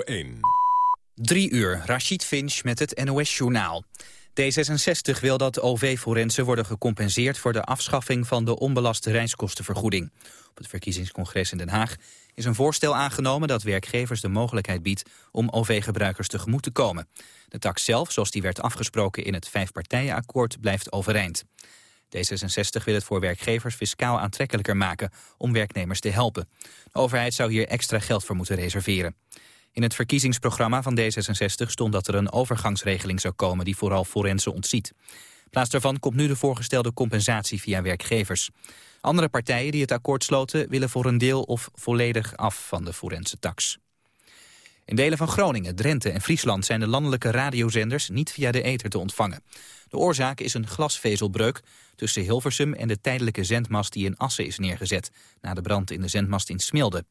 1. 3 uur, Rashid Finch met het NOS-journaal. D66 wil dat OV-forensen worden gecompenseerd voor de afschaffing van de onbelaste reiskostenvergoeding. Op het verkiezingscongres in Den Haag is een voorstel aangenomen dat werkgevers de mogelijkheid biedt om OV-gebruikers tegemoet te komen. De tax zelf, zoals die werd afgesproken in het vijfpartijenakkoord, blijft overeind. D66 wil het voor werkgevers fiscaal aantrekkelijker maken om werknemers te helpen. De overheid zou hier extra geld voor moeten reserveren. In het verkiezingsprogramma van D66 stond dat er een overgangsregeling zou komen die vooral forensen ontziet. In plaats daarvan komt nu de voorgestelde compensatie via werkgevers. Andere partijen die het akkoord sloten willen voor een deel of volledig af van de forense tax. In delen van Groningen, Drenthe en Friesland zijn de landelijke radiozenders niet via de ether te ontvangen. De oorzaak is een glasvezelbreuk tussen Hilversum en de tijdelijke zendmast die in Assen is neergezet, na de brand in de zendmast in Smilde.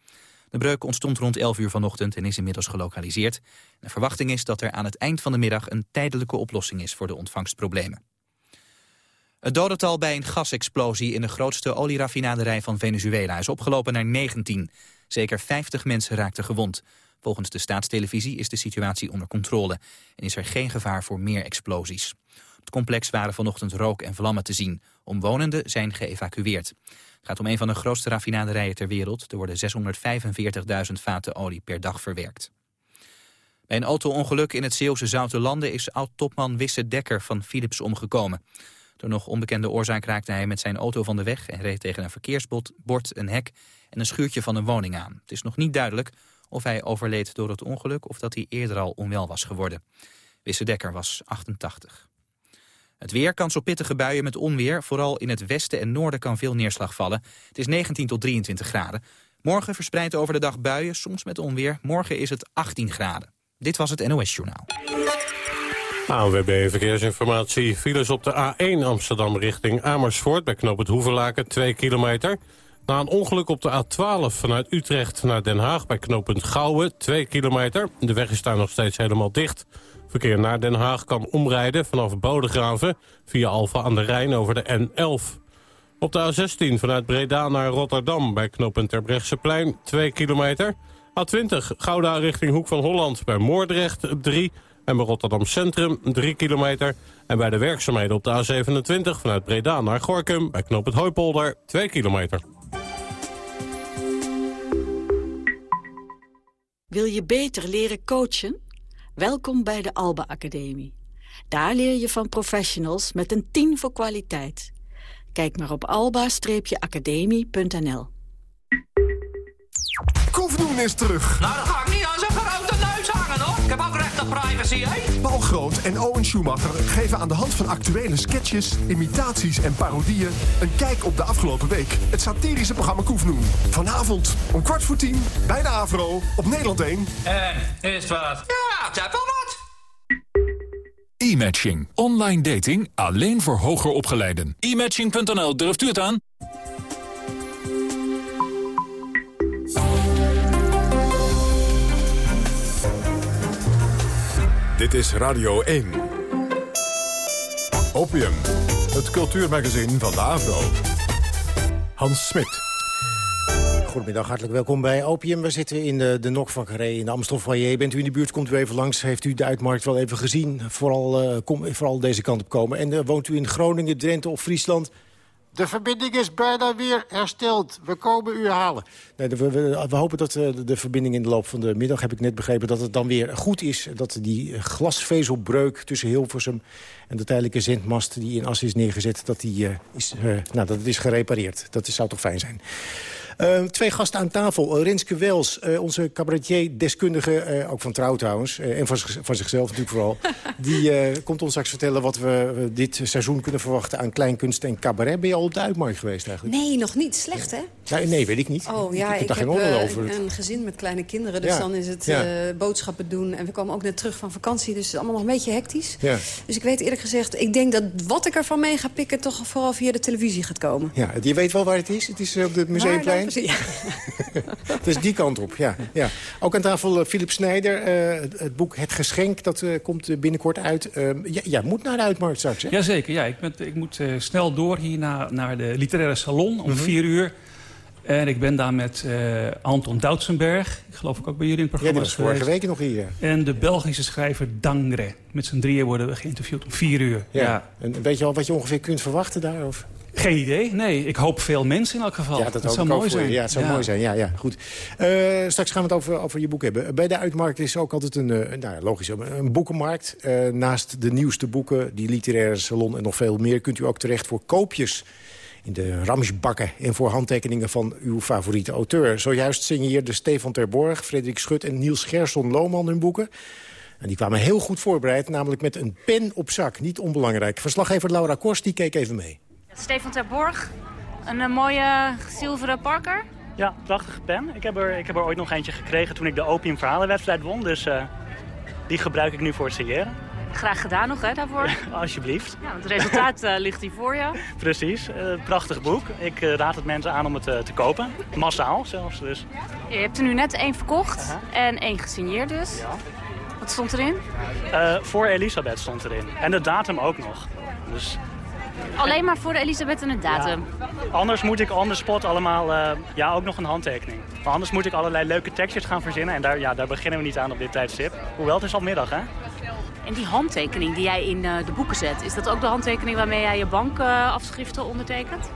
De breuk ontstond rond 11 uur vanochtend en is inmiddels gelokaliseerd. De verwachting is dat er aan het eind van de middag een tijdelijke oplossing is voor de ontvangstproblemen. Het dodental bij een gasexplosie in de grootste olieraffinaderij van Venezuela is opgelopen naar 19. Zeker 50 mensen raakten gewond. Volgens de staatstelevisie is de situatie onder controle en is er geen gevaar voor meer explosies. Het complex waren vanochtend rook en vlammen te zien. Omwonenden zijn geëvacueerd. Het gaat om een van de grootste raffinaderijen ter wereld. Er worden 645.000 vaten olie per dag verwerkt. Bij een auto-ongeluk in het Zeeuwse Landen is oud-topman Wisse Dekker van Philips omgekomen. Door nog onbekende oorzaak raakte hij met zijn auto van de weg... en reed tegen een verkeersbord, een hek en een schuurtje van een woning aan. Het is nog niet duidelijk of hij overleed door het ongeluk... of dat hij eerder al onwel was geworden. Wisse Dekker was 88. Het weer, kans op pittige buien met onweer. Vooral in het westen en noorden kan veel neerslag vallen. Het is 19 tot 23 graden. Morgen verspreid over de dag buien, soms met onweer. Morgen is het 18 graden. Dit was het NOS Journaal. ANWB Verkeersinformatie. Files op de A1 Amsterdam richting Amersfoort... bij knoop het Hoevenlaken, 2 kilometer. Na een ongeluk op de A12 vanuit Utrecht naar Den Haag... bij knooppunt Gouwen, 2 kilometer. De weg is daar nog steeds helemaal dicht... Verkeer naar Den Haag kan omrijden vanaf Bodegraven... via Alfa aan de Rijn over de N11. Op de A16 vanuit Breda naar Rotterdam bij knooppunt Terbrechtseplein 2 kilometer. A20 Gouda richting Hoek van Holland bij Moordrecht 3... en bij Rotterdam Centrum 3 kilometer. En bij de werkzaamheden op de A27 vanuit Breda naar Gorkum... bij knooppunt Hooipolder 2 kilometer. Wil je beter leren coachen? Welkom bij de Alba Academie. Daar leer je van professionals met een 10 voor kwaliteit. Kijk maar op alba-academie.nl Koefdoen is terug. Nou, dat ga ik niet aan zo'n privacy, hè? Paul Groot en Owen Schumacher geven aan de hand van actuele sketches, imitaties en parodieën... een kijk op de afgelopen week. Het satirische programma Koefnoen. Vanavond om kwart voor tien bij de AVRO op Nederland 1. En, is wat? Ja, het wel wat. E-matching. Online dating alleen voor hoger opgeleiden. E-matching.nl, durft u het aan? Dit is Radio 1. Opium, het cultuurmagazin van de AVRO. Hans Smit. Goedemiddag, hartelijk welkom bij Opium. We zitten in de, de Nok van Carré in de Amstelfoyer. Bent u in de buurt, komt u even langs. Heeft u de uitmarkt wel even gezien? Vooral, uh, kom, vooral deze kant op komen. En uh, woont u in Groningen, Drenthe of Friesland? De verbinding is bijna weer hersteld. We komen u halen. We, hopen dat de, de verbinding in de loop van de middag... heb ik net begrepen dat het dan weer goed is. Dat die glasvezelbreuk tussen Hilversum en de tijdelijke zendmast... die in Assen is neergezet, dat die, uh, is, uh, nou, dat is gerepareerd. Dat zou toch fijn zijn. Uh, twee gasten aan tafel. Uh, Rinske Wels, uh, onze cabaretier-deskundige, ook van Trouw trouwens... en van, van, zichzelf natuurlijk vooral... die komt ons straks vertellen wat we dit seizoen kunnen verwachten... aan kleinkunst en cabaret. Ben je al op de uitmarkt geweest eigenlijk? Nee, nog niet. Slecht, hè? Nee, nee weet ik niet. Oh, ja, ik, ik, ik heb over. een gezin met kleine kinderen. Dus ja. dan is het ja. boodschappen doen. En we komen ook net terug van vakantie. Dus het is allemaal nog een beetje hectisch. Ja. Dus ik weet eerlijk gezegd... ik denk dat wat ik ervan mee ga pikken... toch vooral via de televisie gaat komen. Ja, je weet wel waar het is? Het is op het Museumplein? Ja. dus die kant op, ja. ja. Ook aan tafel uh, Philip Snijder. Uh, het, het, boek Het Geschenk, dat uh, komt binnenkort uit. jij ja, moet naar de uitmarkt straks, hè? Jazeker, ja. Ik, ben, ik moet snel door hier naar, naar de literaire salon om mm -hmm. vier uur. En ik ben daar met uh, Anton Doutsenberg. Ik geloof ik ook bij jullie in het programma. Ja, dat was vorige week nog hier. En de Belgische schrijver Dangre. Met z'n drieën worden we geïnterviewd om vier uur. Ja. En weet je al wat je ongeveer kunt verwachten daar? Of? Geen idee, nee. Ik hoop veel mensen in elk geval. Ja, dat, zou mooi zijn. Ja, het zou mooi zijn. Ja, ja, goed. Uh, straks gaan we het over, over je boek hebben. Bij de Uitmarkt is ook altijd een, uh, nou, logisch, een boekenmarkt. Uh, naast de nieuwste boeken, die literaire salon en nog veel meer... kunt u ook terecht voor koopjes in de ramsbakken en voor handtekeningen van uw favoriete auteur. Zojuist de Stefan Terborg, Frederik Schut en Niels Gerson Lohman hun boeken. En die kwamen heel goed voorbereid, namelijk met een pen op zak. Niet onbelangrijk. Verslaggever Laura Kors, die keek even mee. Stefan Terborg, een, een mooie zilveren Parker. Ja, prachtige pen. Ik heb, er, ik heb er ooit nog eentje gekregen toen ik de Opium Verhalenwedstrijd won. Dus uh, die gebruik ik nu voor het signeren. Graag gedaan nog, hè, daarvoor. alsjeblieft. Ja, want het resultaat uh, ligt hier voor je. Precies. Uh, prachtig boek. Ik uh, raad het mensen aan om het te kopen. Massaal zelfs. Dus. Je hebt er nu net één verkocht -huh. en één gesigneerd dus. Ja. Wat stond erin? voor Elisabeth stond erin. En de datum ook nog. Dus Alleen maar voor de Elisabeth en het datum? Ja. Anders moet ik on the spot allemaal, uh, ja, ook nog een handtekening. Maar anders moet ik allerlei leuke tekstjes gaan verzinnen. En daar, ja, daar beginnen we niet aan op dit tijdstip. Hoewel, het is al middag, hè? En die handtekening die jij in uh, de boeken zet... is dat ook de handtekening waarmee jij je bankafschriften uh, ondertekent?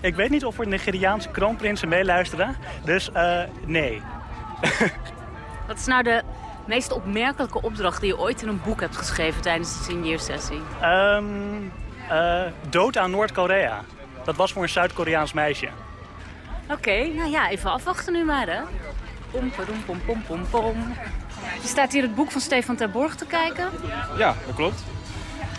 ik weet niet of er Nigeriaanse kroonprinsen meeluisteren. Dus nee. Wat is nou de meest opmerkelijke opdracht die je ooit in een boek hebt geschreven tijdens de signeersessie? Um, uh, dood aan Noord-Korea. Dat was voor een Zuid-Koreaans meisje. Oké, okay, nou ja, even afwachten nu maar, hè. Pom, pom, pom, pom, pom, pom. Je staat hier het boek van Stefan Terborg te kijken. Ja, dat klopt.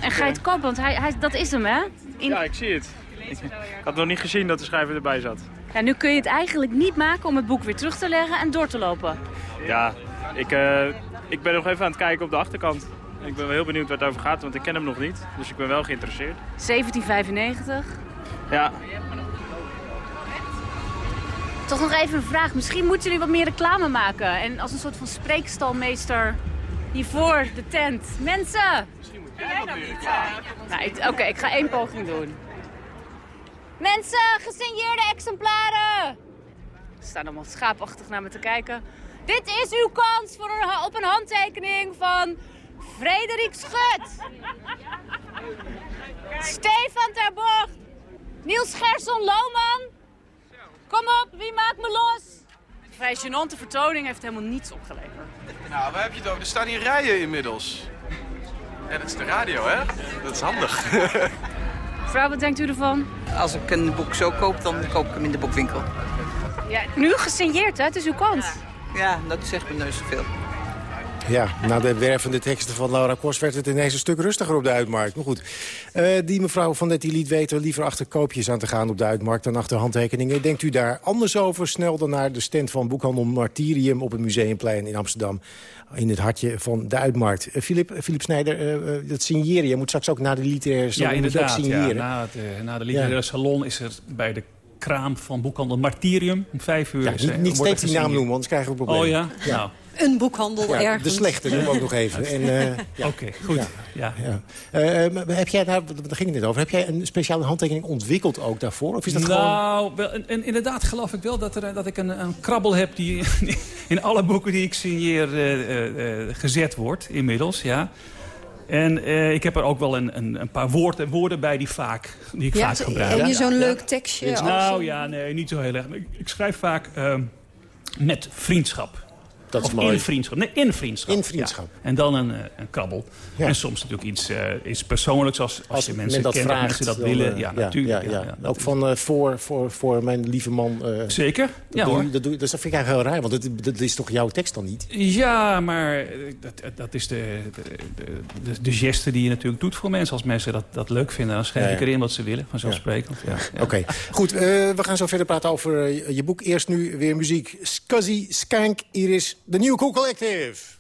En ga je het kopen? Want hij, hij, dat is hem, hè? In... Ja, ik zie het. Ik, had nog niet gezien dat de schrijver erbij zat. Ja, nu kun je het eigenlijk niet maken om het boek weer terug te leggen en door te lopen. Ja, ik, uh, ik ben nog even aan het kijken op de achterkant. Ik ben wel heel benieuwd waar het over gaat, want ik ken hem nog niet. Dus ik ben wel geïnteresseerd. 1795. Ja. Toch nog even een vraag. Misschien moeten jullie wat meer reclame maken. En als een soort van spreekstalmeester hiervoor de tent. Mensen! Misschien moet jij dat niet. Nou, Oké, ik ga één poging doen. Mensen, gesigneerde exemplaren! Ze staan allemaal schaapachtig naar me te kijken. Dit is uw kans voor een, op een handtekening van Frederik Schut. Stefan Terborg. Niels Gerson Lohman. Kom op, wie maakt me los? De vrij gênante vertoning heeft helemaal niets opgeleverd. Nou, waar heb je het over? Er staan hier rijen inmiddels. Ja, dat is de radio, hè? Dat is handig. Mevrouw, wat denkt u ervan? Als ik een boek zo koop, dan koop ik hem in de boekwinkel. Ja, nu gesigneerd, hè? Het is uw kans. Ja, ja dat zegt me neus zoveel. Ja, na de wervende teksten van Laura Kors werd het ineens een stuk rustiger op de uitmarkt. Maar goed, uh, die mevrouw van net die liet weten liever achter koopjes aan te gaan op de uitmarkt dan achter handtekeningen. Denkt u daar anders over? Snel dan naar de stand van boekhandel Martirium op het Museumplein in Amsterdam. In het hartje van de uitmarkt. Uh, Philip, Philip Snijder, uh, dat signeren. Je moet straks ook naar de literaire salon ja, inderdaad. Ja, na, het, na de literaire ja. salon is er bij de kraam van boekhandel Martirium om vijf uur. Ja, niet, niet steeds die naam noemen, anders krijgen we problemen. Oh ja? ja. Nou een boekhandel ja, ergens. De slechte noem ook nog even. Uh, ja. Oké, goed. Ja. ja. Uh, heb jij, nou, daar ging het net over, heb jij een speciale handtekening ontwikkeld ook daarvoor? Of is dat nou, wel, en, inderdaad geloof ik wel dat, er, dat ik een, een krabbel heb... die in alle boeken die ik signeer uh, gezet wordt inmiddels, ja. En uh, ik heb er ook wel een, een, een paar woorden, woorden bij die, vaak, die ik ja, vaak gebruik. Heb je zo'n leuk tekstje? Nou ja, nee, niet zo heel erg. Ik, ik schrijf vaak uh, met vriendschap. Dat is of mooi. in vriendschap. Nee, in vriendschap. In vriendschap. Ja. En dan een, een krabbel. Ja. En soms natuurlijk iets, uh, iets persoonlijks als, als, als je mensen dat kent, vraagt, mensen dat willen. Ja, natuurlijk. Ja, Ook van uh, voor, voor, voor mijn lieve man. Uh, Zeker. Dat, doe, hoor. Dat, doe, dat vind ik eigenlijk heel raar, want dat, dat is toch jouw tekst dan niet? Ja, maar dat, dat is de, de, de, de, geste die je natuurlijk doet voor mensen. Als mensen dat, dat leuk vinden, dan schrijf ik erin wat ze willen, vanzelfsprekend. Ja. Oké, okay. goed. we gaan zo verder praten over je boek. Eerst nu weer muziek. Scuzzy, Skank, Iris, de New Cool Collective.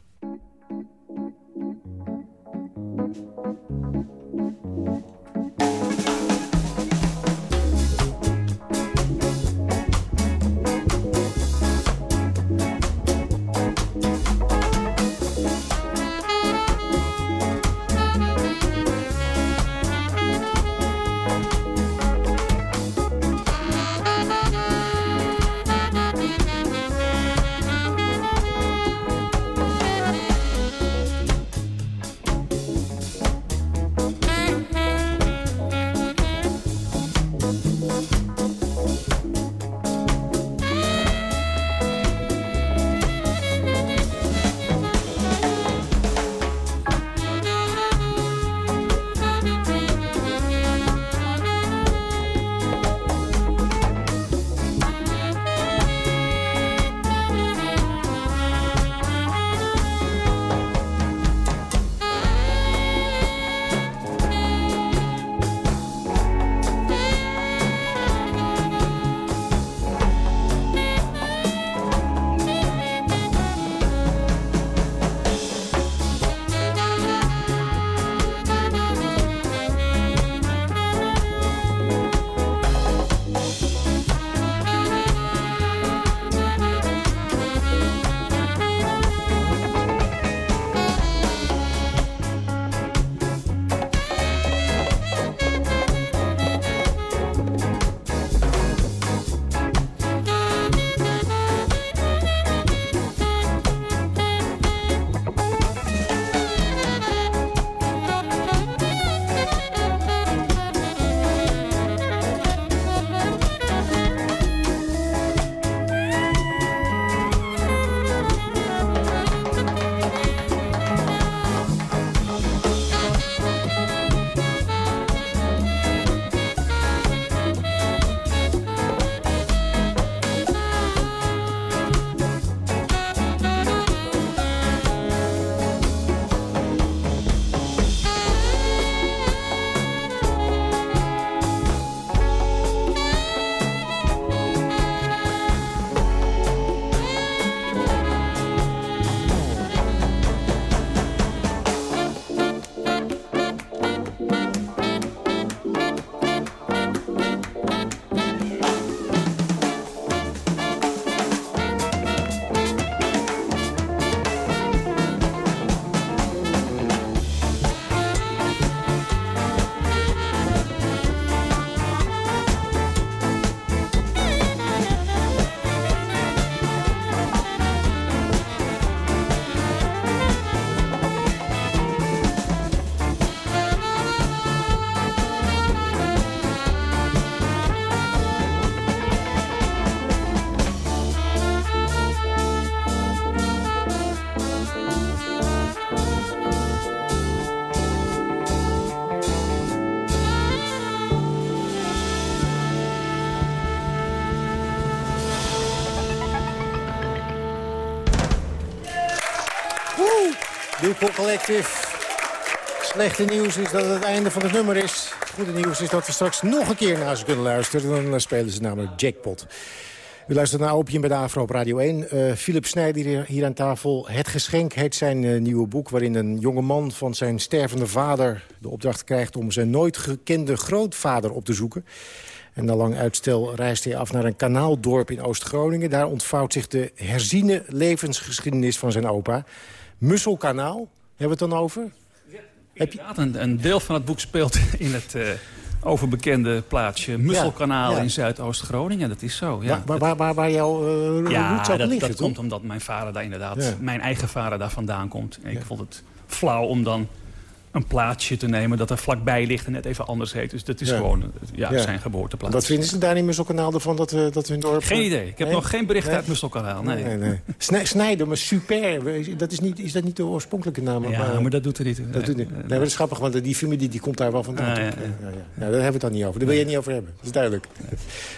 Beatport Collective. Slechte nieuws is dat het het einde van het nummer is. Goede nieuws is dat we straks nog een keer naar ze kunnen luisteren. Dan spelen ze namelijk Jackpot. U luistert naar Opium bij de Afro op Radio 1. Uh, Philip Snijder hier aan tafel. Het Geschenk heet zijn uh, nieuwe boek... waarin een jonge man van zijn stervende vader de opdracht krijgt... om zijn nooit gekende grootvader op te zoeken. En na lang uitstel reist hij af naar een kanaaldorp in Oost-Groningen. Daar ontvouwt zich de herziene levensgeschiedenis van zijn opa. Musselkanaal, hebben we het dan over? Ja, Heb je... een, een deel van het boek speelt in het... Uh overbekende plaatsje Musselkanaal in Zuidoost-Groningen. Dat is zo, ja. Waar, waar, waar, waar jouw uh, ja, dat, liggen, dat komt omdat mijn vader daar inderdaad... mijn eigen vader daar vandaan komt. Ik vond het flauw om dan een plaatsje te nemen dat er vlakbij ligt en net even anders heet. Dus dat is gewoon ja, zijn geboorteplaats. Wat vinden ze daar in Musselkanaal ervan dat, uh, dat hun dorp... Geen idee. Ik heb nog geen bericht uit Musselkanaal. Nee. nee, nee. Snijden, maar super. Dat is, niet, is dat niet de oorspronkelijke naam? Ja, maar, dat doet er niet. Dat doet niet. Nee, maar dat is grappig, want die familie die komt daar wel vandaan. Ah, ja, daar hebben we het dan niet over. Daar wil je het niet over hebben. Dat is duidelijk.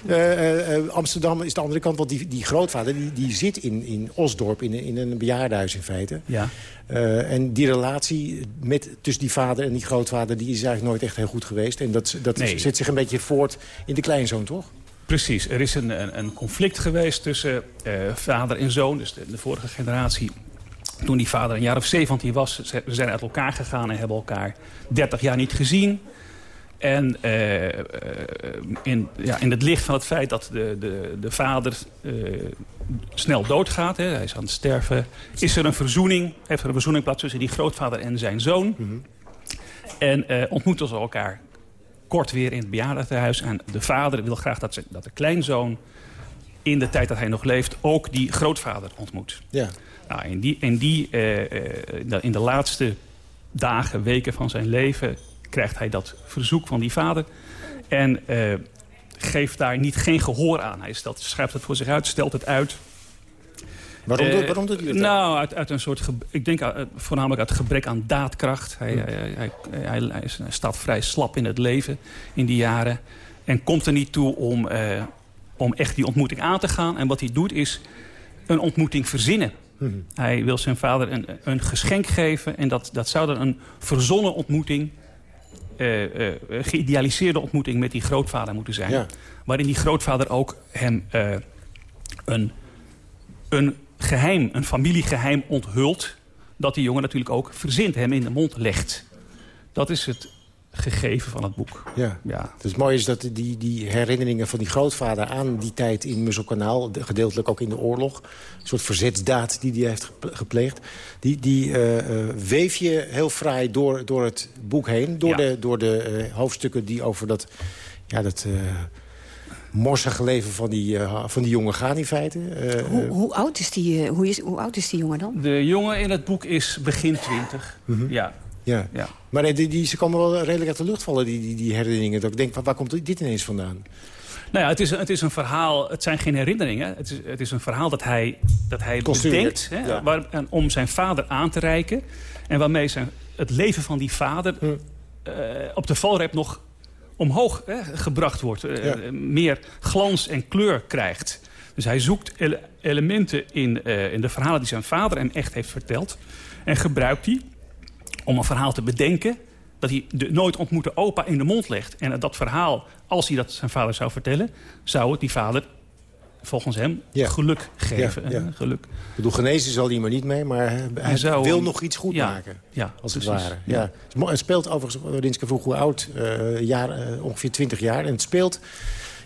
Uh, uh, Amsterdam is de andere kant, want die, die grootvader die, die zit in, in Osdorp, in, in een bejaardenhuis in feite. Ja. Uh, en die relatie met, tussen die vader en die grootvader... die is eigenlijk nooit echt heel goed geweest. En dat, dat nee. zet zich een beetje voort in de kleinzoon, toch? Precies. Er is een, een, een conflict geweest tussen uh, vader en zoon. Dus de, de, vorige generatie. Toen die vader een jaar of 17 was... ze zijn uit elkaar gegaan en hebben elkaar 30 jaar niet gezien. En uh, in, ja, in het licht van het feit dat de, de, de vader uh, snel doodgaat... Hè, hij is aan het sterven... is er een verzoening, heeft er een verzoening plaats tussen die grootvader en zijn zoon. Mm -hmm. En uh, ontmoeten ze elkaar kort weer in het bejaardentehuis. En de vader wil graag dat, ze, dat de kleinzoon in de tijd dat hij nog leeft... ook die grootvader ontmoet. Ja. Nou, in, die, in, die, in de laatste dagen, weken van zijn leven krijgt hij dat verzoek van die vader. En uh, geeft daar niet geen gehoor aan. Hij stelt, schrijft het voor zich uit, stelt het uit. Waarom, uh, waarom doet hij dat? Nou, uit, uit, een soort, ik denk uh, voornamelijk uit gebrek aan daadkracht. Hij, hmm. hij, hij, hij, staat vrij slap in het leven in die jaren. En komt er niet toe om, om echt die ontmoeting aan te gaan. En wat hij doet is een ontmoeting verzinnen. Hmm. Hij wil zijn vader een, een geschenk geven. En dat, dat zou dan een verzonnen ontmoeting geïdealiseerde ontmoeting met die grootvader moeten zijn. Ja. Waarin die grootvader ook hem een, een geheim, een familiegeheim onthult... dat die jongen natuurlijk ook verzint, hem in de mond legt. Dat is het gegeven van het boek. Ja. ja. Dus het mooie is dat die, die herinneringen van die grootvader aan die tijd in Musselkanaal... gedeeltelijk ook in de oorlog, een soort verzetsdaad die hij heeft gepleegd... die, die uh, uh, weef je heel fraai door, door het boek heen. Door ja. de, door de uh, hoofdstukken die over dat... Ja, dat morsige leven van die, uh, van die jongen gaan in feite. Uh, hoe, hoe, oud is die, hoe, is, hoe oud is die jongen dan? De jongen in het boek is begin twintig. Mm -hmm. Ja. Ja. ja. Maar die, die, ze komen wel redelijk uit de lucht vallen, die, die, die herinneringen. Dat ik denk, waar komt dit ineens vandaan? Nou ja, het is, het is een verhaal, het zijn geen herinneringen. Het is, het is een verhaal dat hij, dat hij bedenkt hè, ja. waar, om zijn vader aan te reiken. En waarmee zijn, het leven van die vader hm. uh, op de valrep nog omhoog hè, gebracht wordt. Uh, ja. Meer glans en kleur krijgt. Dus hij zoekt ele elementen in, uh, in de verhalen die zijn vader hem echt heeft verteld. En gebruikt die om een verhaal te bedenken... dat hij de nooit ontmoette opa in de mond legt. En dat verhaal, als hij dat zijn vader zou vertellen... zou het die vader volgens hem ja. geluk geven. Ja, ja. Geluk. Ik bedoel, genezen zal hij maar niet mee, maar hij, hij zou, wil nog iets goed maken. Ja, als het ware. Ja. Het speelt overigens, Rinske vroeg hoe oud, uh, jaar, uh, ongeveer 20 jaar. En het speelt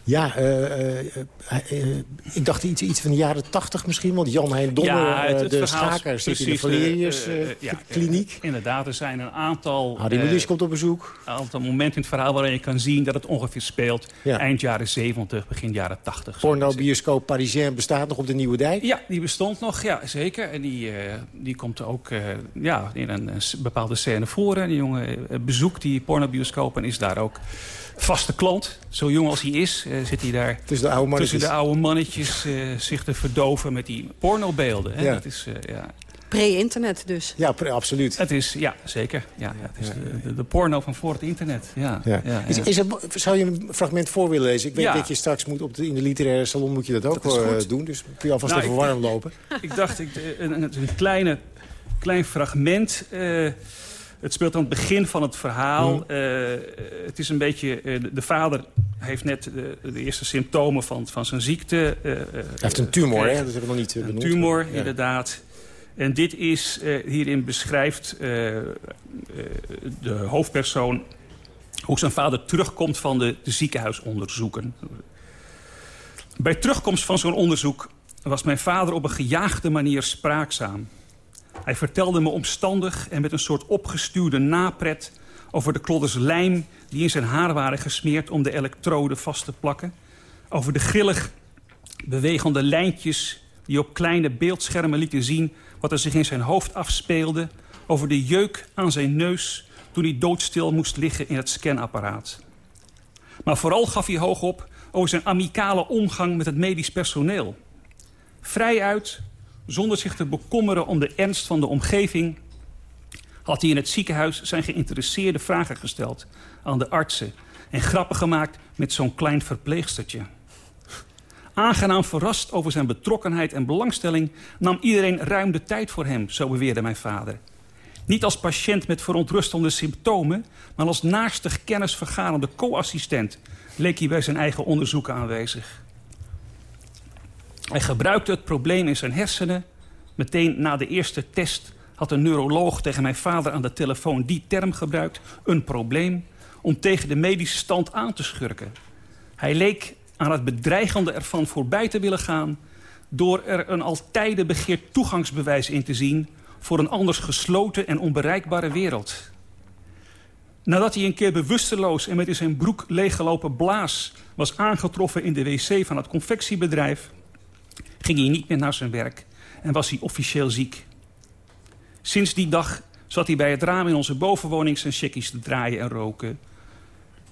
ja, uh, uh, ik dacht iets, iets van de jaren tachtig misschien. Want Jan Hein Donner, ja, het, het de schaker, zit in de Valerius ja, kliniek. Inderdaad, er zijn een aantal... Harry Mulisch komt op bezoek. Een aantal momenten in het verhaal waarin je kan zien dat het ongeveer speelt. Eind jaren 70, begin jaren 80. Porno-bioscoop Parisien bestaat nog op de Nieuwe Dijk? Ja, die bestond nog, ja, zeker. En die, die komt ook ja, in een, een bepaalde scène voor. En die jongen bezoekt die pornobioscoop en is daar ook vaste klant. Zo jong als hij is, uh, zit hij daar tussen de oude tussen de oude mannetjes uh, zich te verdoven met die pornobeelden. Hè? Ja. Dat is, uh, ja. Pre-internet dus. Ja, pre absoluut. Het is, ja, zeker. Ja, ja het is de, de, de, porno van voor het internet. Ja, ja. Is, is er, zou je een fragment voor willen lezen? Ik weet dat je straks moet op de, in de literaire salon moet je dat ook dat doen. Dus kun je alvast nou, even warm lopen. Ik dacht, ik, een, een, een kleine klein fragment. Het speelt aan het begin van het verhaal. Mm. het is een beetje... de vader heeft net de, de, eerste symptomen van, van zijn ziekte. Hij heeft een tumor, hè? Dat hebben we nog niet benoemd. Een tumor, inderdaad. En dit is, hierin beschrijft de hoofdpersoon hoe zijn vader terugkomt van de, de ziekenhuisonderzoeken. Bij terugkomst van zo'n onderzoek was mijn vader op een gejaagde manier spraakzaam. Hij vertelde me omstandig en met een soort opgestuurde napret... over de klodders lijm die in zijn haar waren gesmeerd... om de elektroden vast te plakken. Over de grillig bewegende lijntjes die op kleine beeldschermen lieten zien... wat er zich in zijn hoofd afspeelde. Over de jeuk aan zijn neus toen hij doodstil moest liggen in het scanapparaat. Maar vooral gaf hij hoog op over zijn amicale omgang met het medisch personeel. Vrijuit, zonder zich te bekommeren om de ernst van de omgeving... had hij in het ziekenhuis zijn geïnteresseerde vragen gesteld aan de artsen... en grappen gemaakt met zo'n klein verpleegstertje. Aangenaam verrast over zijn betrokkenheid en belangstelling... nam iedereen ruim de tijd voor hem, zo beweerde mijn vader... Niet als patiënt met verontrustende symptomen... maar als naastig kennisvergarende co-assistent... leek hij bij zijn eigen onderzoeken aanwezig. Hij gebruikte het probleem in zijn hersenen. Meteen na de eerste test had een neuroloog tegen mijn vader aan de telefoon die term gebruikt. Een probleem om tegen de medische stand aan te schurken. Hij leek aan het bedreigende ervan voorbij te willen gaan... door er een al tijden begeerd toegangsbewijs in te zien voor een anders gesloten en onbereikbare wereld. Nadat hij een keer bewusteloos en met in zijn broek leeggelopen blaas... was aangetroffen in de wc van het confectiebedrijf... ging hij niet meer naar zijn werk en was hij officieel ziek. Sinds die dag zat hij bij het raam in onze bovenwoning zijn checkies te draaien en roken.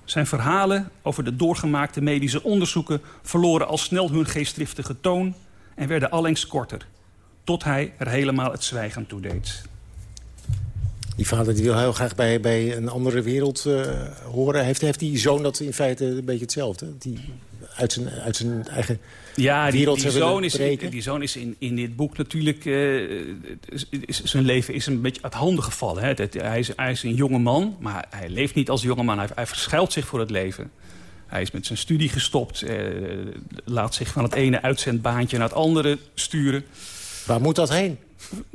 Zijn verhalen over de doorgemaakte medische onderzoeken... verloren al snel hun geestdriftige toon en werden allengs korter tot hij er helemaal het zwijgen toe deed. Die vader die wil heel graag bij, bij een andere wereld uh, horen. Heeft, heeft die zoon dat in feite een beetje hetzelfde? Die uit zijn, uit zijn eigen ja, die, die, zoon is, die zoon is in, in dit boek natuurlijk... Uh, is, zijn leven is een beetje uit handen gevallen. Hè. hij, is, hij is een jonge man, maar hij leeft niet als jonge man. Hij, hij verschuilt zich voor het leven. Hij is met zijn studie gestopt. Uh, laat zich van het ene uitzendbaantje naar het andere sturen. Waar moet dat heen?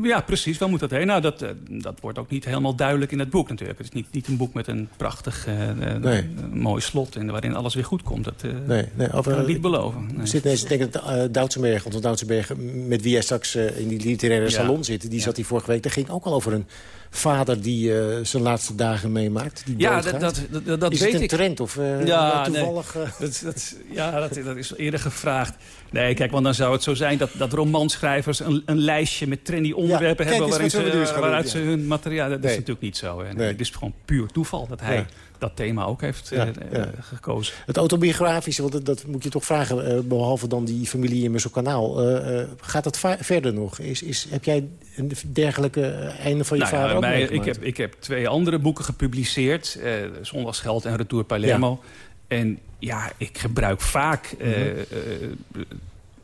Ja, precies. Waar moet dat heen? Nou, dat, eh, dat wordt ook niet helemaal duidelijk in het boek natuurlijk. Het is niet, niet een boek met een prachtig uh, mooi slot... En waarin alles weer goed komt. Dat uh, nee, nee, over, kan ik niet beloven. Nee. Zit deze, denk ik, uh, Doutsenberg, want Doutsenberg... met wie hij straks in die literaire salon zit... die zat hier vorige week. Daar ging ook al over een vader die uh, zijn laatste dagen meemaakt. Die ja, dat, dat, dat, dat is weet het een ik. trend of uh, ja, toevallig? Nee. Dat, dat, ja, dat, dat is eerder gevraagd. Nee, kijk, want dan zou het zo zijn dat, dat romanschrijvers een, een lijstje met trendy onderwerpen ja, hebben... Waarin ze, waaruit ze hun materiaal... Dat nee. is natuurlijk niet zo. Hè. Nee. Het is gewoon puur toeval dat hij dat thema ook heeft ja, uh, gekozen. Het autobiografische, want dat, dat moet je toch vragen... Uh, behalve dan die familie in kanaal. Uh, gaat dat verder nog? Is, is, heb jij een dergelijke einde van je nou, vader ja, mij, ik, heb, ik heb twee andere boeken gepubliceerd. Zondagsgeld en Retour Palermo. En ja, ik gebruik vaak... Mm -hmm.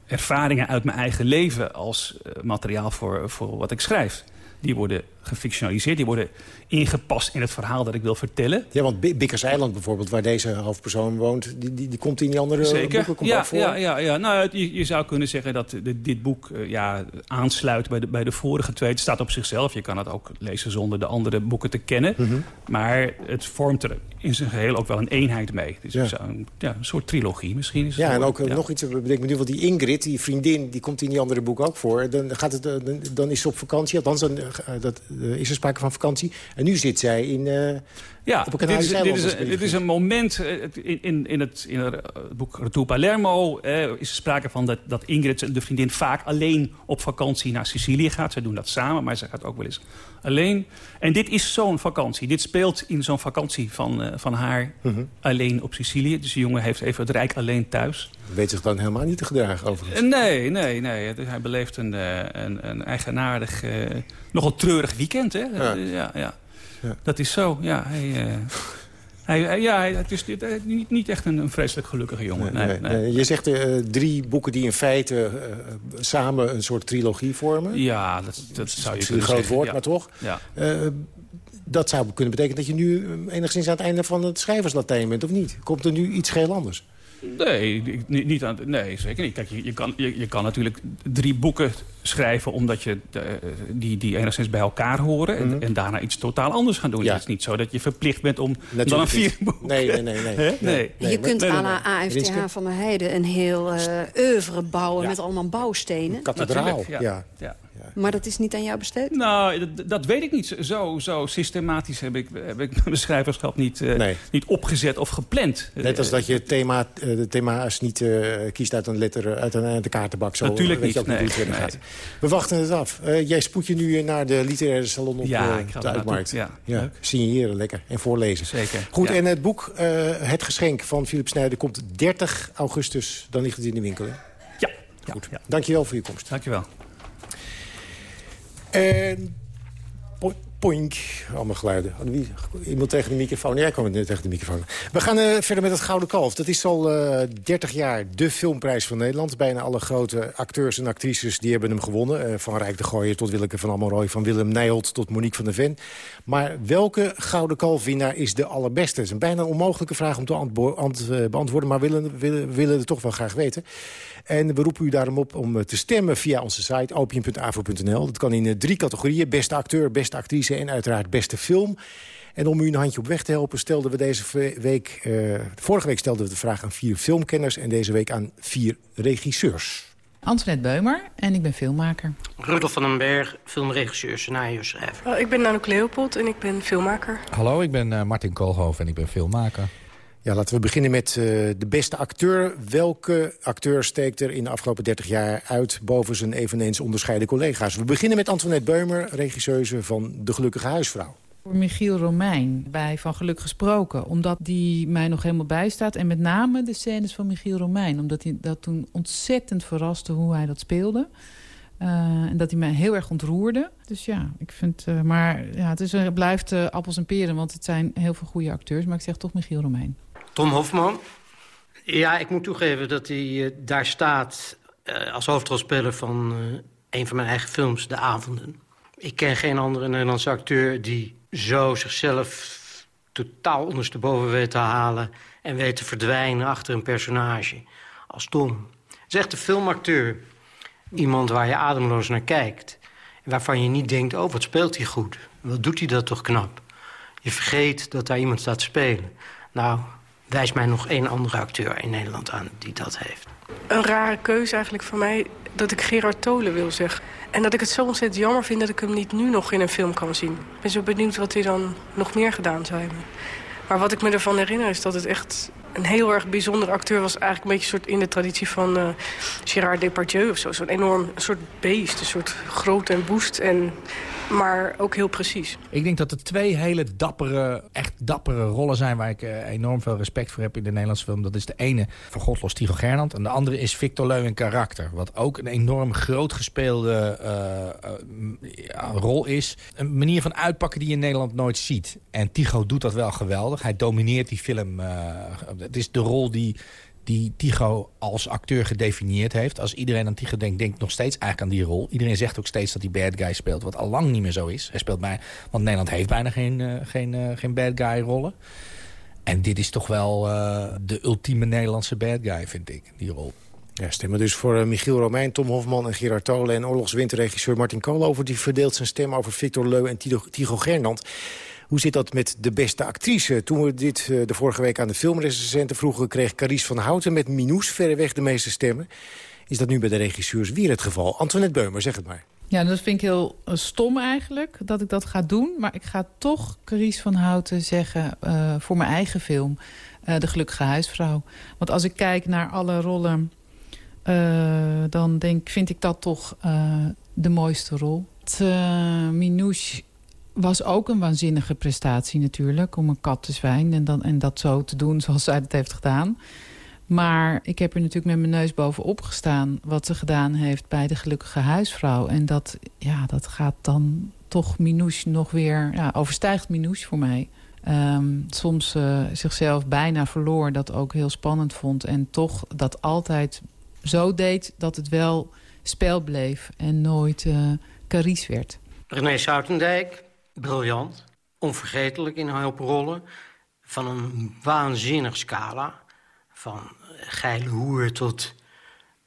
ervaringen uit mijn eigen leven als materiaal voor, voor wat ik schrijf. Die worden gefictionaliseerd. Die worden ingepast in het verhaal dat ik wil vertellen. Ja, want Bikkers Eiland bijvoorbeeld, waar deze hoofdpersoon woont... die, die, die komt in die andere Zeker. boeken ja, voor? Ja, ja, ja. Nou, je, je zou kunnen zeggen dat dit boek uh, ja, aansluit bij de, bij de vorige twee. Het staat op zichzelf. Je kan het ook lezen zonder de andere boeken te kennen. Mm -hmm. Maar het vormt er in zijn geheel ook wel een eenheid mee. Dus ja. Een, ja, een soort trilogie misschien. Is ja, en ook ja. nog iets, bedenk me nu, want die Ingrid, die vriendin... die komt in die andere boek ook voor. Dan, gaat het, dan is ze op vakantie, althans dan, dat, is er sprake van vakantie. En nu zit zij in... Ja, dit is, dit, is, dit is een moment in, in, in, het, in het boek Retour Palermo eh, is er sprake van dat, dat Ingrid, de vriendin, vaak alleen op vakantie naar Sicilië gaat. Ze doen dat samen, maar ze gaat ook wel eens alleen. En dit is zo'n vakantie. Dit speelt in zo'n vakantie van, uh, van haar uh -huh. alleen op Sicilië. Dus de jongen heeft even het rijk alleen thuis. Weet zich dan helemaal niet te gedragen overigens? Nee, nee, nee. Hij beleeft een, een, een eigenaardig, nogal treurig weekend. Hè? Ja. ja, ja. Ja. Dat is zo, ja. Hij, uh, Hij, ja, het is niet, niet echt een, een, vreselijk gelukkige jongen. Nee, nee, Je zegt uh, drie boeken die in feite uh, samen een soort trilogie vormen. Ja, dat, dat zou je kunnen een groot woord, maar toch. Ja. Uh, dat zou kunnen betekenen dat je nu enigszins aan het einde van het schrijverslatijn bent, of niet? Komt er nu iets heel anders? Nee, niet, niet aan, nee zeker niet. Kijk, je, je, kan, je, je, kan natuurlijk drie boeken schrijven... omdat je de, die, die enigszins bij elkaar horen... En, mhm. en, daarna iets totaal anders gaan doen. Het is niet zo dat je verplicht bent om natuurlijk dan een vier boeken... Nee, nee, nee. nee, nee. nee. Je kunt aan la AFTH van der Heijden een heel uh, oeuvre bouwen... met allemaal bouwstenen. Kathedraal, ja. ja. Maar dat is niet aan jou besteed? Nou, dat, dat weet ik niet. Zo, zo systematisch heb ik, heb ik mijn schrijverschap niet, uh, niet opgezet of gepland. Net als dat je het thema, uh, de thema's niet uh, kiest uit een letter, uit een, de kaartenbak. Zo, Natuurlijk weet niet. Je ook nee, nee. gaat. We wachten het af. jij spoedt je nu naar de literaire salon op ja, de Uitmarkt. Ja, ja. Signeren lekker en voorlezen. Zeker. Goed, en het boek Het Geschenk van Philip Snijder komt 30 augustus. Dan ligt het in de winkel, hè? Ja. Goed. Dankjewel voor je komst. Dankjewel. En poink, allemaal geluiden. Iemand tegen de microfoon. Jij kwam net tegen de microfoon. We gaan uh, verder met het Gouden Kalf. Dat is al uh, eh, 30 jaar de filmprijs van Nederland. Bijna alle grote acteurs en actrices die hebben hem gewonnen. Uh, van Rijk de Gooier tot Willeke van Amelrooy. Van Willem Nijholt tot Monique van der Ven. Maar welke Gouden Kalf-winnaar is de allerbeste? Dat is een bijna onmogelijke vraag om te beantwoorden. Maar we willen, willen, willen het toch wel graag weten. En we roepen u daarom op om eh, te stemmen via onze site opium.avo.nl. Dat kan in eh, drie categorieën. Beste acteur, beste actrice en uiteraard beste film. En om u een handje op weg te helpen stelden we deze week... Uh, vorige week stelden we de vraag aan vier filmkenners... en deze week aan vier regisseurs. Antoinette Beumer en ik ben filmmaker. Rudolf van den Berg, filmregisseur, scenario-schrijver. Uh, ik ben Nanoek Leopold en ik ben filmmaker. Hallo, ik ben uh, Martin Koolhoven en ik ben filmmaker. Ja, laten we beginnen met uh, de beste acteur. Welke acteur steekt er in de afgelopen 30 jaar uit... boven zijn eveneens onderscheiden collega's? We beginnen met Antoinette Beumer, regisseuse van De Gelukkige Huisvrouw. Voor Michiel Romein, bij Van Geluk Gesproken. Omdat die mij nog helemaal bijstaat. En met name de scènes van Michiel Romein. Omdat hij dat toen ontzettend verraste hoe hij dat speelde. Uh, en dat hij mij heel erg ontroerde. Dus ja, ik vind... Uh, maar ja, het is, blijft uh, appels en peren, want het zijn heel veel goede acteurs. Maar ik zeg toch Michiel Romein. Tom Hofman. Ja, ik moet toegeven dat hij uh, daar staat uh, als hoofdrolspeler van uh, een van mijn eigen films, De Avonden. Ik ken geen andere Nederlandse acteur die zo zichzelf totaal ondersteboven weet te halen... en weet te verdwijnen achter een personage als Tom. Het is echt een filmacteur. Iemand waar je ademloos naar kijkt. Waarvan je niet denkt, oh, wat speelt hij goed. Wat doet hij dat toch knap. Je vergeet dat daar iemand staat te spelen. Nou, wijs mij nog één andere acteur in Nederland aan die dat heeft. Een rare keuze eigenlijk voor mij dat ik Gerard Tolen wil zeggen. En dat ik het zo ontzettend jammer vind dat ik hem niet nu nog in een film kan zien. Ik ben zo benieuwd wat hij dan nog meer gedaan zou hebben. Maar wat ik me ervan herinner is dat het echt een heel erg bijzonder acteur was. Eigenlijk een beetje soort in de traditie van uh, Gérard Depardieu of zo. Zo'n enorm soort beest, een soort groot en woest en maar ook heel precies. Ik denk dat er twee hele dappere, echt dappere rollen zijn... waar ik uh, enorm veel respect voor heb in de Nederlandse film. Dat is de ene van Godlos Tigo Gernand. En de andere is Victor Leu in karakter. Wat ook een enorm groot gespeelde uh, ja, rol is. Een manier van uitpakken die je in Nederland nooit ziet. En Tigo doet dat wel geweldig. Hij domineert die film. het is de rol die die Tigo als acteur gedefinieerd heeft. Als iedereen aan Tigo denkt, denkt nog steeds eigenlijk aan die rol. Iedereen zegt ook steeds dat hij bad guy speelt, wat al lang niet meer zo is. Hij speelt bij, want Nederland heeft bijna geen, uh, geen, uh, geen bad guy rollen. En dit is toch wel uh, de ultieme Nederlandse bad guy, vind ik, die rol. Ja, stemmen dus voor Michiel Romein, Tom Hofman en Gerard Tolen... en oorlogswinterregisseur Martin Koolhoven... die verdeelt zijn stem over Victor Leu en Tigo Gernand. Hoe zit dat met de beste actrice? Toen we dit uh, de vorige week aan de filmrecensenten vroegen... kreeg Carice van Houten met Minous verreweg de meeste stemmen. Is dat nu bij de regisseurs weer het geval? Antoinette Beumer, zeg het maar. Ja, dat vind ik heel uh, stom eigenlijk, dat ik dat ga doen. Maar ik ga toch Carice van Houten zeggen uh, voor mijn eigen film... De Gelukkige Huisvrouw. Want als ik kijk naar alle rollen... dan denk, vind ik dat toch de mooiste rol. Minouche was ook een waanzinnige prestatie natuurlijk... om een kat te zwijnen en, dan, en dat zo te doen zoals zij het heeft gedaan. Maar ik heb er natuurlijk met mijn neus bovenop gestaan... wat ze gedaan heeft bij de gelukkige huisvrouw. En dat, ja, dat gaat dan toch Minouche nog weer... Ja, overstijgt Minouche voor mij. ehm, soms zichzelf bijna verloor... dat ook heel spannend vond. En toch dat altijd zo deed dat het wel spel bleef en nooit uh, werd. René Soutendijk, briljant. Onvergetelijk in een rollen. Van een waanzinnig scala. Van geile hoer tot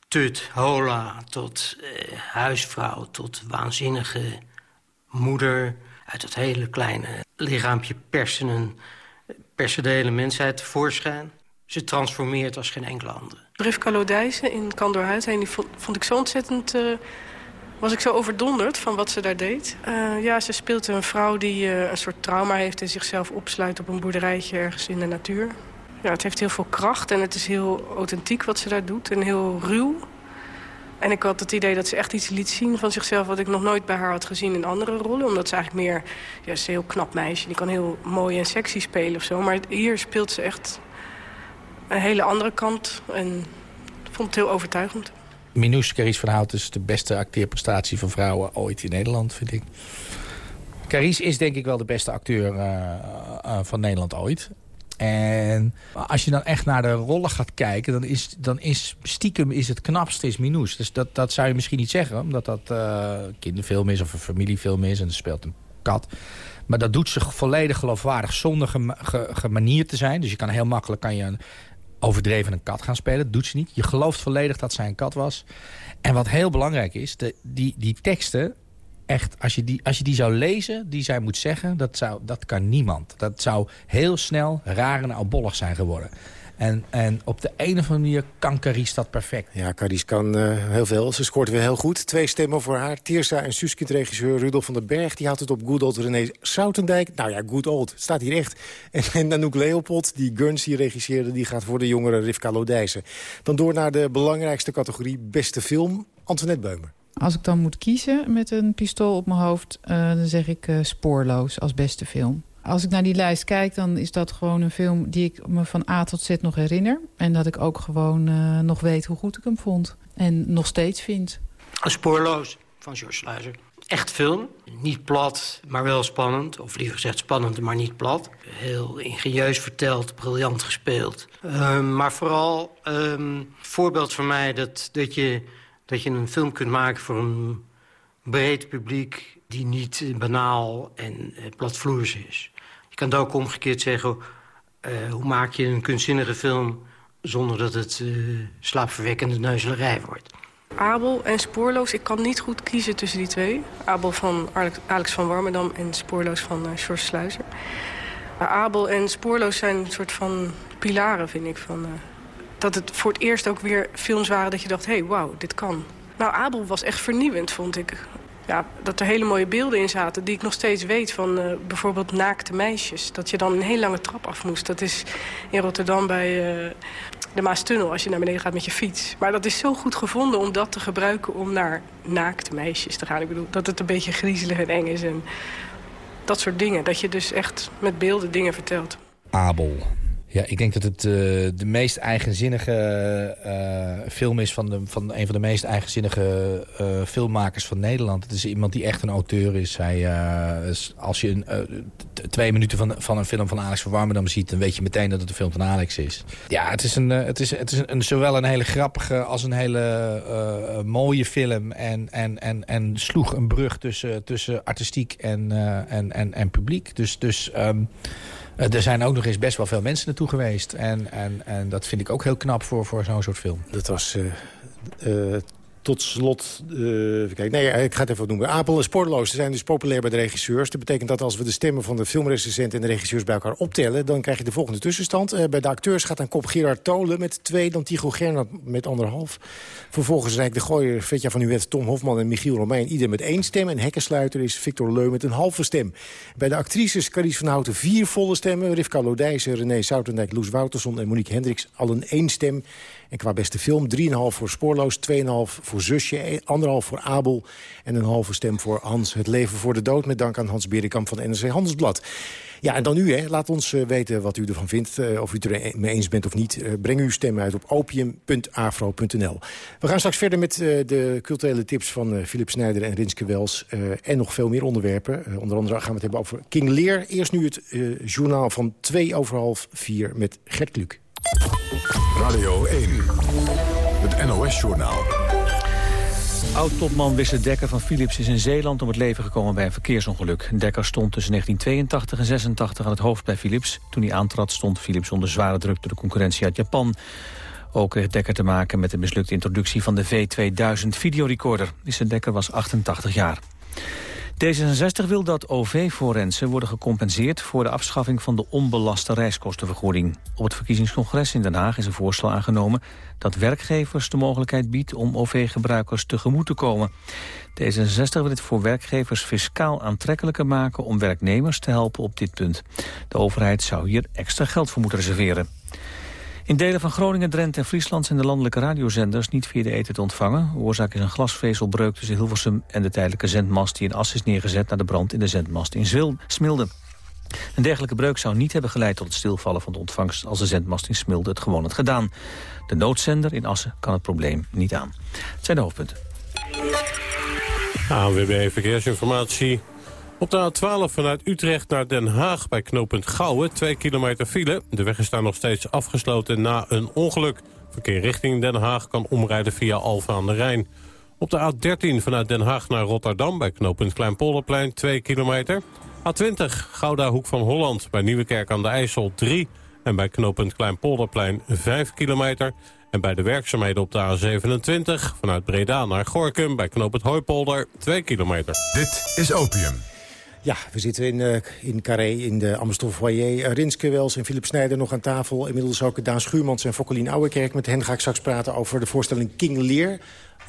tut, hola, tot eh, huisvrouw... tot waanzinnige moeder. Uit het hele kleine lichaampje persen, een, persen mensheid tevoorschijn. Ze transformeert als geen enkele andere. Lodijzen in Kandorhuis, die vond, ik zo ontzettend... Uh, was ik zo overdonderd van wat ze daar deed. Uh, ja, ze speelt een vrouw die uh, een soort trauma heeft... en zichzelf opsluit op een boerderijtje ergens in de natuur. Ja, het heeft heel veel kracht en het is heel authentiek wat ze daar doet. En heel ruw. En ik had het idee dat ze echt iets liet zien van zichzelf... wat ik nog nooit bij haar had gezien in andere rollen. Omdat ze eigenlijk meer... Ja, ze is een heel knap meisje. Die kan heel mooi en sexy spelen of zo. Maar hier speelt ze echt een hele andere kant. En ik vond het heel overtuigend. Minouche Carice van Hout is de beste acteerprestatie van vrouwen ooit in Nederland, vind ik. Carice is denk ik wel de beste acteur uh, uh, van Nederland ooit. En als je dan echt naar de rollen gaat kijken... dan is, dan is stiekem is het knapste is Minouche. Dus dat, dat zou je misschien niet zeggen... omdat dat een kinderfilm is of een familiefilm is... en er speelt een kat. Maar dat doet ze volledig geloofwaardig zonder gemanierd te zijn. Dus je kan heel makkelijk kan je een, overdreven een kat gaan spelen. Dat doet ze niet. Je gelooft volledig dat zij een kat was. En wat heel belangrijk is, de, die, die teksten... Echt, als je, die, als je die zou lezen, die zij moet zeggen, dat, zou, dat kan niemand. Dat zou heel snel raar en albollig zijn geworden. En, en op de een of andere manier kan Carice dat perfect. Ja, Carice kan uh, heel veel. Ze scoort weer heel goed. Twee stemmen voor haar. Tiersa en Suskind-regisseur Rudolf van den Berg... die had het op Good Old René Soutendijk. Nou ja, Good Old. Het staat hier echt. En, en Nanook Leopold, die Guernsey regisseerde... die gaat voor de jongere Rivka Lodijzen. Dan door naar de belangrijkste categorie Beste Film. Antoinette Beumer. Als ik dan moet kiezen met een pistool op mijn hoofd... Uh, dan zeg ik uh, Spoorloos als beste film als ik naar die lijst kijk, dan is dat gewoon een film die ik me van A tot Z nog herinner. En dat ik ook gewoon uh, nog weet hoe goed ik hem vond. En nog steeds vind. Spoorloos van George Sluizer. Echt film. Niet plat, maar wel spannend. Of liever gezegd spannend, maar niet plat. Heel ingenieus verteld, briljant gespeeld. Uh, maar vooral um, voorbeeld voor mij dat, dat, je, dat je een film kunt maken voor een breed publiek... die niet banaal en uh, platvloers is kan ook omgekeerd zeggen... Uh, hoe maak je een kunstzinnige film zonder dat het uh, slaapverwekkende neuzelarij wordt. Abel en Spoorloos, ik kan niet goed kiezen tussen die twee. Abel van Alex van Warmerdam en Spoorloos van George Sluizer. Abel en Spoorloos zijn een soort van pilaren, vind ik. Van, dat het voor het eerst ook weer films waren dat je dacht... hé, hey, wauw, dit kan. Nou, Abel was echt vernieuwend, vond ik ja, dat er hele mooie beelden in zaten... die ik nog steeds weet van uh, bijvoorbeeld naakte meisjes. Dat je dan een heel lange trap af moest. Dat is in Rotterdam bij uh, de Maastunnel als je naar beneden gaat met je fiets. Maar dat is zo goed gevonden om dat te gebruiken om naar naakte meisjes te gaan. Ik bedoel, dat het een beetje griezelig en eng is en dat soort dingen. Dat je dus echt met beelden dingen vertelt. Abel. Ja, ik denk dat het uh, de meest eigenzinnige uh, film is... Van, de, van een van de meest eigenzinnige uh, filmmakers van Nederland. Het is iemand die echt een auteur is. Hij, als je een, twee minuten van, van een film van Alex van ziet... dan weet je meteen dat het een film van Alex is. Ja, het is, een, het is, het is een, zowel een hele grappige als een hele mooie film. En, en, en, en sloeg een brug tussen, tussen artistiek en, en, en, en publiek. Dus... dus um, eh, er zijn ook nog eens best wel veel mensen naartoe geweest. En, en, en dat vind ik ook heel knap voor, voor zo'n soort film. Dat was uh, tot slot, uh, kijk, nee, ik ga het even noemen. Apel en Sportloos zijn dus populair bij de regisseurs. Dat betekent dat als we de stemmen van de filmrecensent en de regisseurs bij elkaar optellen... dan krijg je de volgende tussenstand. Uh, bij de acteurs gaat aan kop Gerard Tolen met twee, dan Tycho Gernand met anderhalf. Vervolgens Rijk de Gooier, Vetja van Uwet, Tom Hofman en Michiel Romein... ieder met één stem. En hekkensluiter is Victor Leu met een halve stem. Bij de actrices Carice van Houten vier volle stemmen. Rivka Lodijzen, René Soutendijk, Loes Wouterson en Monique Hendricks allen één stem. En qua beste film 3,5 voor Spoorloos, 2,5 voor Zusje, anderhalf voor Abel... en een halve stem voor Hans. Het leven voor de dood met dank aan Hans Berenkamp van NRC Handelsblad. Ja, en dan u, hè. laat ons uh, weten wat u ervan vindt. Uh, of u het er mee eens bent of niet. Uh, breng uw stem uit op opium.afro.nl. We gaan straks verder met de culturele tips van Philip Snijder en Rinske Wels. en nog veel meer onderwerpen. onder andere gaan we het hebben over King Lear. Eerst nu het journaal van 2 over half 4 met Gert Kluk. Radio 1, het NOS-journaal. Oud-topman Wisse Dekker van Philips is in Zeeland om het leven gekomen bij een verkeersongeluk. Dekker stond tussen 1982 en 86 aan het hoofd bij Philips. Toen hij aantrad stond Philips onder zware druk door de concurrentie uit Japan. Ook kreeg Dekker te maken met de mislukte introductie van de V2000 videorecorder. Wisse Dekker was 88 jaar. D66 wil dat OV-forensen worden gecompenseerd... voor de afschaffing van de onbelaste reiskostenvergoeding. Op het verkiezingscongres in Den Haag is een voorstel aangenomen... dat werkgevers de mogelijkheid biedt om OV-gebruikers tegemoet te komen. D66 wil het voor werkgevers fiscaal aantrekkelijker maken... om werknemers te helpen op dit punt. De overheid zou hier extra geld voor moeten reserveren. In delen van Groningen, Drenthe en Friesland zijn de landelijke radiozenders niet via de eten te ontvangen. De oorzaak is een glasvezelbreuk tussen Hilversum en de tijdelijke zendmast die in as is neergezet naar de brand in de zendmast in Smilde. Een dergelijke breuk zou niet hebben geleid tot het stilvallen van de ontvangst als de zendmast in Smilde het gewoon had gedaan. De noodzender in Assen kan het probleem niet aan. Het zijn de hoofdpunten. ANWB Verkeersinformatie. Op de A12 vanuit Utrecht naar Den Haag bij knooppunt Gouwen, 2 kilometer file. De weg is daar nog steeds afgesloten na een ongeluk. Verkeer richting Den Haag kan omrijden via Alfa aan de Rijn. Op de A13 vanuit Den Haag naar Rotterdam bij knooppunt Kleinpolderplein 2 kilometer. A20 Gouda Hoek van Holland bij Nieuwekerk aan de IJssel 3. En bij knooppunt Kleinpolderplein 5 kilometer. En bij de werkzaamheden op de A27 vanuit Breda naar Gorkum bij knooppunt Hooipolder 2 kilometer. Dit is Opium. Ja, we zitten in, uh, in Carré, in de Amstel Foyer. Uh, Rinske Wels en Philip Snijder nog aan tafel. Inmiddels ook Daan Schuurmans en Fokkelien Ouwekerk. Met hen ga ik straks praten over de voorstelling King Lear.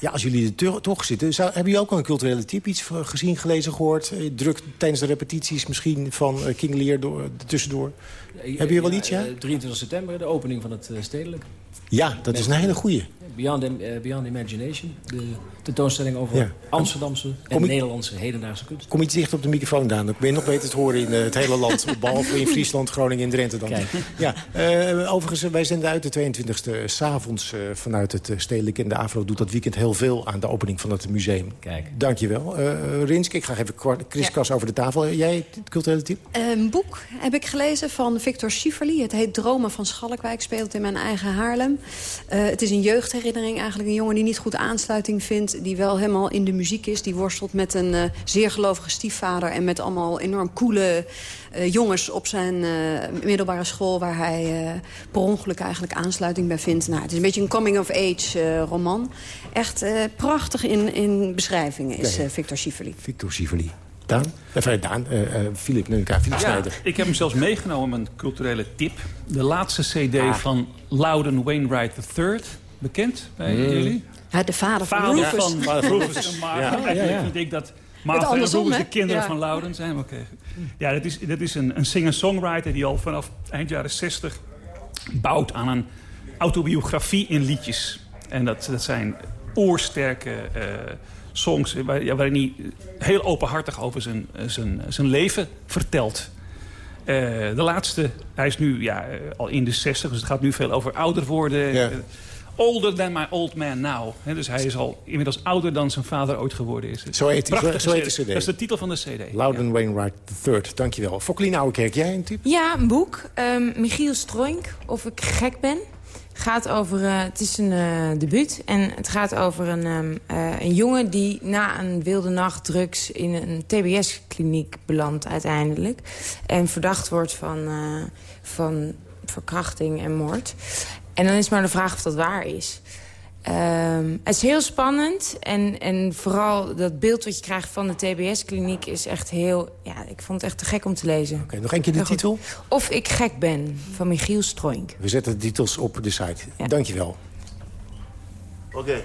Ja, als jullie er toch zitten, zou, hebben jullie ook al een culturele tip? Iets gezien, gelezen, gehoord? Eh, druk tijdens de repetities misschien van King Lear door, tussendoor? Heb je wel iets, ja? 23 september, de opening van het Stedelijk. Ja, dat is een hele goeie. Beyond, uh, Beyond Imagination. De tentoonstelling over Amsterdamse en Nederlandse hedendaagse kunst. Kom iets dicht op de microfoon, Daan. Dan ben je nog beter te horen in uh, het hele land. behalve in Friesland, Groningen en Drenthe dan. Kijk. Ja, uh, overigens, wij zenden uit de 22e s'avonds uh, vanuit het Stedelijk. En de AVRO doet dat weekend heel veel aan de opening van het museum. Kijk. Dankjewel. Uh, Rinske, ik ga even kriskras ja. over de tafel. Jij, het culturele tip? Een boek heb ik gelezen van Victor Schieferly. Het heet Dromen van Schalkwijk. Speelt in mijn eigen Haarlem. het is een jeugdherinnering eigenlijk. Een jongen die niet goed aansluiting vindt. Die wel helemaal in de muziek is. Die worstelt met een uh, zeer gelovige stiefvader. En met allemaal enorm coole uh, jongens op zijn uh, middelbare school... waar hij per ongeluk eigenlijk aansluiting bij vindt. Nou, het is een beetje een coming-of-age roman. Echt prachtig in, in beschrijvingen is Victor Schieferly. Victor Schieferly. Daan? Enfin, Daan, Philip, nu elkaar, Philip ja, Snijder. Ik heb hem zelfs meegenomen, mijn culturele tip. De laatste cd ah. van Loudon Wainwright III. Bekend bij mm. jullie? Ja, de vader van vader Rufus. Van. Maar ja. ja, ja. ik denk dat Martha en Rufus de kinderen van Loudon zijn. Oké. Ja, dat is, dat is een, een singer-songwriter die al vanaf eind jaren 60 bouwt aan een autobiografie in liedjes. En dat, dat zijn oorsterke uh, songs waar, ja, waarin hij heel openhartig over zijn, zijn, zijn leven vertelt. Uh, de laatste, hij is nu ja, al in de 60, dus het gaat nu veel over ouder worden. Ja. Older than my old man now. dus hij is al inmiddels ouder dan zijn vader ooit geworden is. Zo heet, zo, zo heet de cd. Dat is de titel van de cd. Loudon ja. Wainwright III, dankjewel. Fokkelien Ouwekerk, jij een type? Ja, een boek. Um, Michiel Stroink, Of ik gek ben. Gaat over, uh, het is een uh, debuut en het gaat over een, um, uh, een jongen die na een wilde nacht drugs in een TBS-kliniek belandt uiteindelijk. En verdacht wordt van, van verkrachting en moord. En dan is maar de vraag of dat waar is. Um, het is heel spannend. En, en vooral dat beeld wat je krijgt van de TBS-kliniek is echt heel... Ja, ik vond het echt te gek om te lezen. Oké, okay, nog een keer de titel? Of ik gek ben, van Michiel Stroink. We zetten de titels op de site. Ja. Dankjewel. Oké. Okay.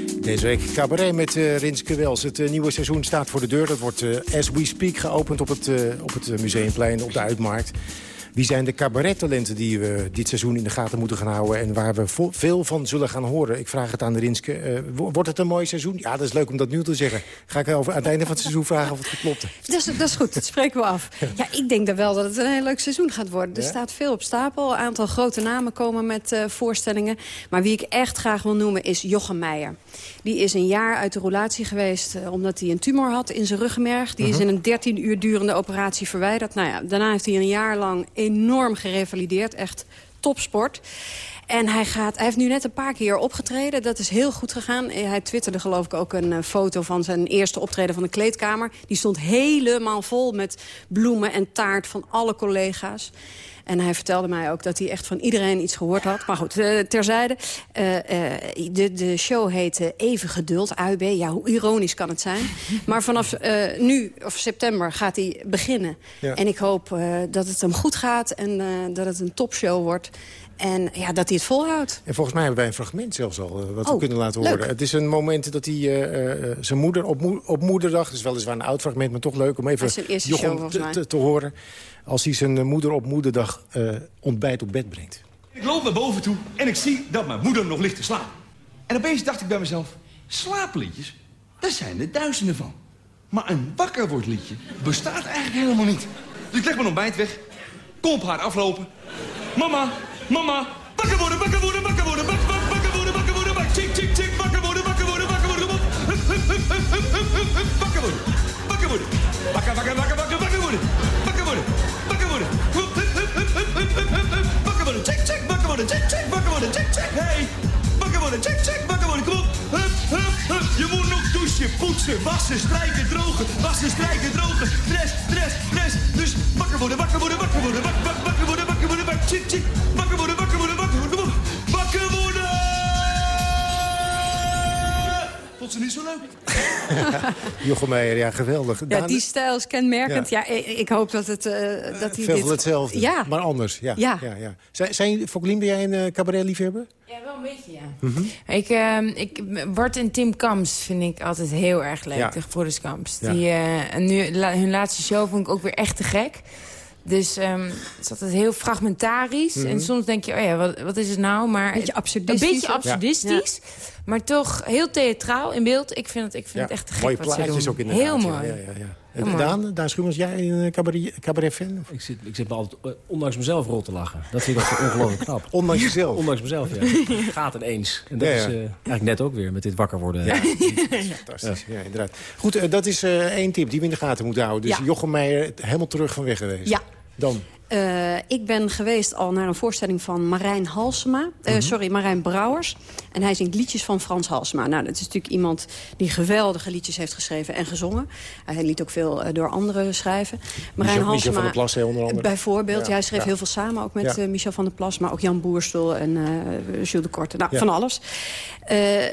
Deze week cabaret met uh, Rinske Wels. Het uh, nieuwe seizoen staat voor de deur. Dat wordt uh, as we speak geopend op het, op het Museumplein, op de Uitmarkt. Wie zijn de cabarettalenten die we dit seizoen in de gaten moeten gaan houden... en waar we veel van zullen gaan horen? Ik vraag het aan de Rinske. Uh, wordt het een mooi seizoen? Ja, dat is leuk om dat nu te zeggen. Ga ik over, aan het einde van het seizoen vragen of het geklopt dat is, dat is goed, dat spreken we af. Ja, ik denk dan wel dat het een heel leuk seizoen gaat worden. Er staat veel op stapel. Een aantal grote namen komen met uh, voorstellingen. Maar wie ik echt graag wil noemen is Jochem Meijer. Die is een jaar uit de roulatie geweest... Uh, omdat hij een tumor had in zijn ruggenmerg. Die -huh. is in een 13 uur durende operatie verwijderd. Nou ja, daarna heeft hij een jaar lang enorm gerevalideerd. Echt topsport. En hij, gaat, hij heeft nu net een paar keer opgetreden. Dat is heel goed gegaan. Hij twitterde geloof ik ook een foto van zijn eerste optreden van de kleedkamer. Die stond helemaal vol met bloemen en taart van alle collega's. En hij vertelde mij ook dat hij echt van iedereen iets gehoord had. Maar goed, uh, terzijde. Uh, uh, de, de show heet Even Geduld, AUB. Ja, hoe ironisch kan het zijn? Maar vanaf nu, of september, gaat hij beginnen. Ja. En ik hoop dat het hem goed gaat en dat het een topshow wordt. En ja, dat hij het volhoudt. En volgens mij hebben wij een fragment zelfs al wat oh, we kunnen laten horen. Leuk. Het is een moment dat hij uh, zijn moeder op, mo op moederdag... het is weliswaar een oud fragment, maar toch leuk om even Jochem te, te, te, horen... als hij zijn moeder op moederdag uh, ontbijt op bed brengt. Ik loop naar boven toe en ik zie dat mijn moeder nog ligt te slapen. En opeens dacht ik bij mezelf, slaapliedjes, daar zijn er duizenden van. Maar een wakker wordt liedje bestaat eigenlijk helemaal niet. Dus ik leg mijn ontbijt weg, kom op haar aflopen. Mama, Mama, wakker worden, wakker worden, wakker worden, wakker worden, wakker worden, chik, chik, wakker worden, wakker worden, wakker worden, wakker worden, wakker worden, wakker, wakker, wakker, wakker, wakker worden, wakker worden, chik, chik, wakker worden, kom op, hup, hup, hup, je moet nog douchen, poetsen, wassen, strijken, drogen, wassen, strijken, drogen, stress, stress, stress, dus wakker worden, wakker worden, wakker worden, wakker, wakker, wakker worden, wakker worden, wakker, chik, chik, wakker worden, wakker worden, wakker worden, wakker worden! Vond ze niet zo leuk? Jochem Meijer, ja, geweldig. Ja, Daan- die stijl is kenmerkend. Ja, ik, ik hoop dat, het, uh, dat hij Veel dit... van hetzelfde, Ja. maar anders. Ja, Ja. ja. Ja, Zijn, zijn, Fokkelien, ben jij een uh, cabaretliefhebber? Ja, wel een beetje, ja. Mhm. Ik, ehm, ik, Bart en Tim Kams vind ik altijd heel erg leuk, Ja. de gebroeders Kams. Ja. Die, eh, en nu, la- hun laatste show vond ik ook weer echt te gek. Dus ehm, het is altijd heel fragmentarisch. Mhm. En soms denk je, oh ja, wat, wat is het nou? Maar Beetje absurdistisch Een beetje absurdistisch. Maar toch heel theatraal in beeld. Ik vind het, ik vind Ja, het echt te gek Mooie wat ze plaatjes doen. ook inderdaad. Heel ja, mooi. Ja, ja, mooi. Daan, Daan Schummels, jij een cabaret, cabaret-fan? Ik zit, ik zit me altijd, eh, ondanks mezelf, rot te lachen. Dat vind ik ongelooflijk knap. Ondanks jezelf? Ondanks mezelf, ja. Gaat ineens. En dat Ja, is eh, eigenlijk net ook weer, met dit wakker worden. Ja, fantastisch. Ja, inderdaad. Goed, eh, dat is eh, één tip die we in de gaten moeten houden. Dus Ja. Jochem Meijer helemaal terug van weg geweest. Ja. Dan? Eh, ik ben geweest al naar een voorstelling van Marijn Halsema. Eh, Mhm. Sorry, Marijn Brouwers. En hij zingt liedjes van Frans Halsema. Nou, dat is natuurlijk iemand die geweldige liedjes heeft geschreven en gezongen. Hij liet ook veel eh, door anderen schrijven. Marijn Michel, Halsema, van der Plas, onder andere. Bijvoorbeeld. Ja, Hij schreef ja. heel veel samen, ook met Ja. eh, Michel van der Plas. Maar ook Jan Boerstel en eh Jules de Korte. Nou, van alles.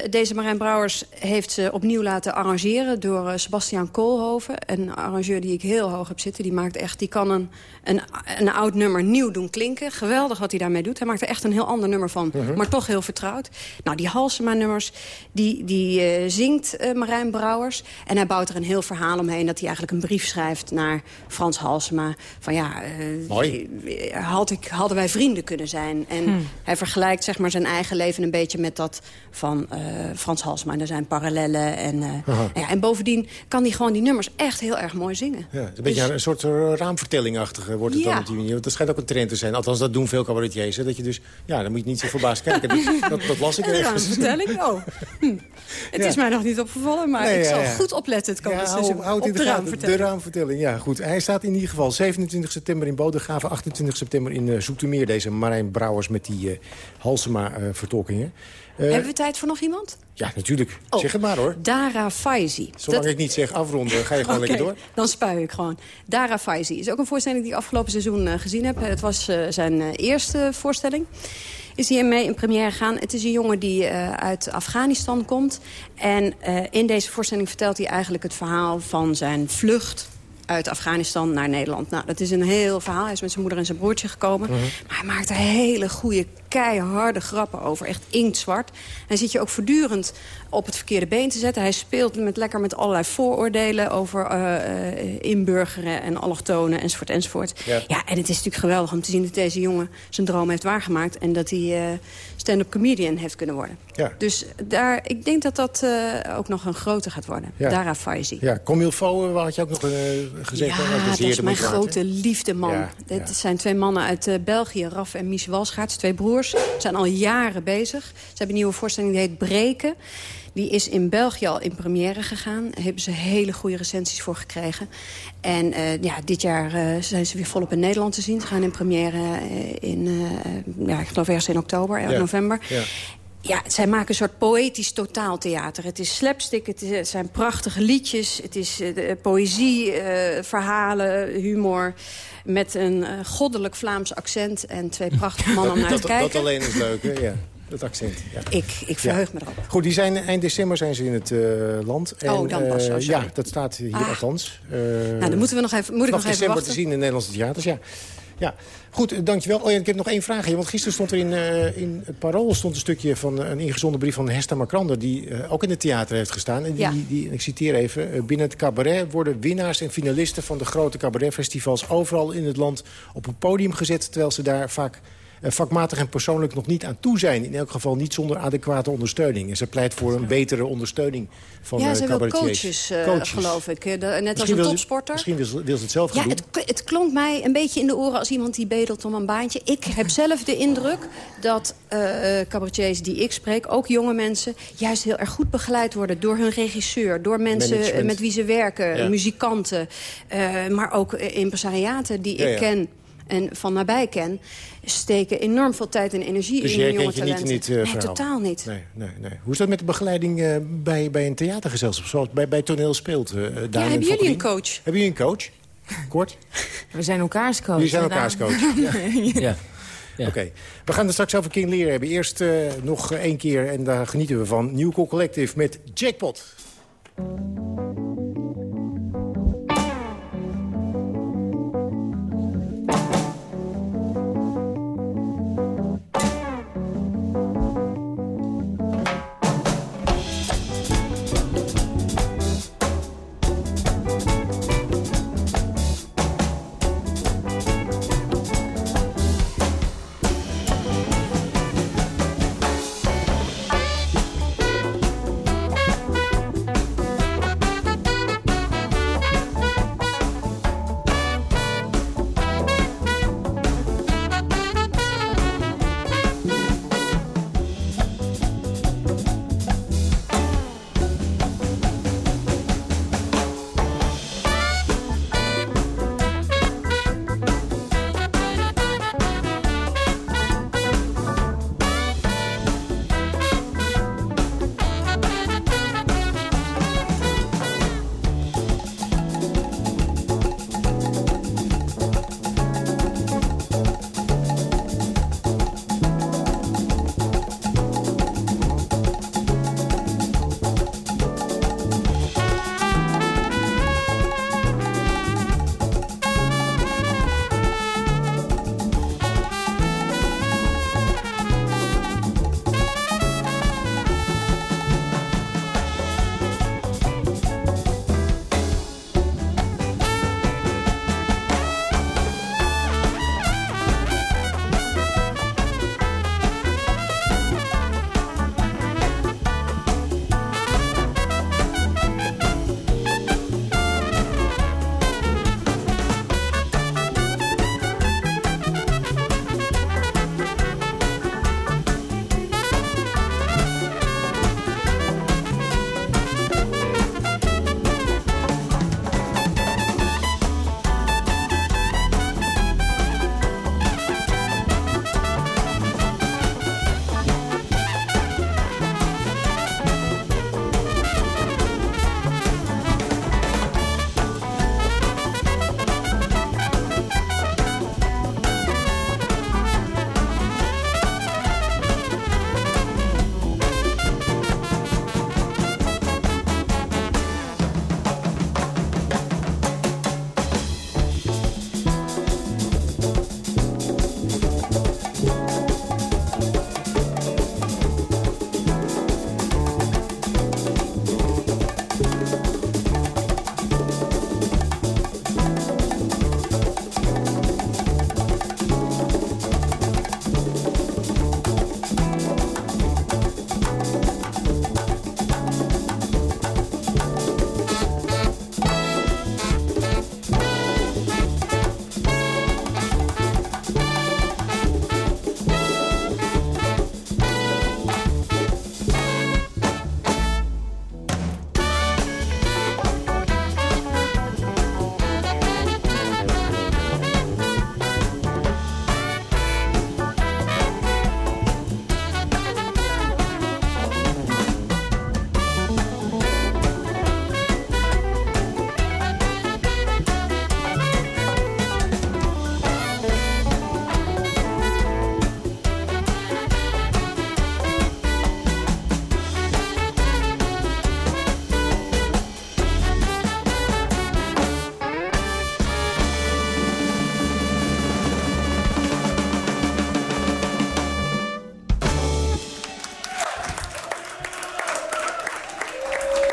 Deze Marijn Brouwers heeft ze opnieuw laten arrangeren... door Sebastian Koolhoven. Een arrangeur die ik heel hoog heb zitten. Die, maakt echt, die kan een, een, een oud nummer nieuw doen klinken. Geweldig wat hij daarmee doet. Hij maakt er echt een heel ander nummer van. Mhm. Maar toch heel vertrouwd. Nou, die Halsema-nummers, die, die eh, zingt eh, Marijn Brouwers. En hij bouwt er een heel verhaal omheen... dat hij eigenlijk een brief schrijft naar Frans Halsema. Van ja, eh, Mooi. had ik, hadden wij vrienden kunnen zijn. En Hmm. hij vergelijkt zeg maar, zijn eigen leven een beetje met dat van eh, Frans Halsema. En er zijn parallellen. En, eh, nou ja, en bovendien kan hij gewoon die nummers echt heel erg mooi zingen. Ja, het is een beetje een soort raamvertellingachtige wordt het Ja. dan op die manier. Want dat schijnt ook een trend te zijn. Althans, dat doen veel cabaretiers. Hè? Dat je dus, ja, dan moet je niet zo verbaasd kijken. Dat, dat, dat las ik Ergens. raamvertelling? Oh. Hm. Het Ja. is mij nog niet opgevallen, maar Nee, ik zal ja. goed opletten het komende Ja, hou, seizoen. houd in op de de gaten. De raamvertelling. raamvertelling, ja goed. Hij staat in ieder geval 27 september in Bodegraven... 28 september in uh, Zoetermeer. Deze Marijn Brouwers met die uh, Halsema-vertolkingen. Hebben we tijd voor nog iemand? Ja, natuurlijk. Oh, zeg het maar hoor. Dara Faizi. Zolang ik niet zeg afronden, ga je gewoon lekker door. dan spuig ik gewoon. Dara Faizi is ook een voorstelling die ik afgelopen seizoen uh, gezien heb. Het was uh, zijn eerste voorstelling. Is hij mee in première gegaan. Het is een jongen die uit Afghanistan komt. En in deze voorstelling vertelt hij eigenlijk het verhaal van zijn vlucht uit Afghanistan naar Nederland. Nou, dat is een heel verhaal. Hij is met zijn moeder en zijn broertje gekomen. Mhm. Maar hij maakt er hele goede, keiharde grappen over. Echt inktzwart. En zit je ook voortdurend op het verkeerde been te zetten. Hij speelt met, lekker met allerlei vooroordelen over uh, inburgeren en allochtonen enzovoort enzovoort. Ja. ja. en het is natuurlijk geweldig om te zien dat deze jongen zijn droom heeft waargemaakt. En dat hij uh, stand-up comedian heeft kunnen worden. Ja. Dus daar, ik denk dat dat ook nog een grote gaat worden. Ja. Dara Faizi. Ja, Comilfo had je ook nog gezegd. Ja, dat is mijn grote liefdeman. Ja. Dit zijn twee mannen uit België, Raf en Mies Walschaerts. Twee broers. Ze zijn al jaren bezig. Ze hebben een nieuwe voorstelling die heet Breken. Die is in België al in première gegaan. Daar hebben ze hele goede recensies voor gekregen. En uh, ja, dit jaar uh, zijn ze weer volop in Nederland te zien. Ze gaan in première uh, in, ja, ik geloof ergens in oktober, ja. november. Ja. Ja, zij maken een soort poëtisch totaaltheater. Het is slapstick, het, is, het zijn prachtige liedjes... het is poëzie, verhalen, humor... met een goddelijk Vlaams accent en twee prachtige mannen om naar te kijken. Dat alleen is leuk, hè? Ja dat accent. Ja. Ik, ik verheug me erop. Goed, die zijn, eind december zijn ze in het land. En, oh, dan pas. Ja, dat staat hier ah. althans. Nou, dan moeten we nog even, moet ik nog even december te zien in de Nederlandse theaters, ja. Ja, goed, dankjewel. Oh ja, ik heb nog één vraag hier. Want gisteren stond er in, uh, in het Parool stond een stukje van een ingezonden brief van Hesta Makrander... die uh, ook in het theater heeft gestaan. En die, ja. die, ik citeer even, uh, binnen het cabaret worden winnaars en finalisten... van de grote cabaretfestivals overal in het land op een podium gezet... terwijl ze daar vaak eh, vakmatig en persoonlijk nog niet aan toe zijn. In elk geval niet zonder adequate ondersteuning. En ze pleit voor een betere ondersteuning van ja, ze wil coaches, uh, coaches, geloof ik. Net als een topsporter. misschien wil, wil, ze het zelf ja, het, het, klonk mij een beetje in de oren als iemand die bedelt om een baantje. Ik heb zelf de indruk dat cabaretiers die ik spreek, ook jonge mensen... juist heel erg goed begeleid worden door hun regisseur. Door mensen met wie ze werken, muzikanten. Maar ook impresariaten die ik ken en van nabij ken... steken enorm veel tijd en energie dus in de jonge talenten. Dus niet in Nee, totaal niet. Nee, nee, nee. Hoe is dat met de begeleiding uh, bij, bij een theatergezelschap? Zoals bij, bij toneel speelt? Uh, ja, hebben jullie een coach? Hebben jullie een coach? Kort? We zijn elkaars coach. Jullie zijn elkaars coach. ja. ja. Ja. Oké, we gaan het straks over King Lear hebben. Eerst uh, nog één keer, en daar genieten we van, New Cool Collective met Jackpot.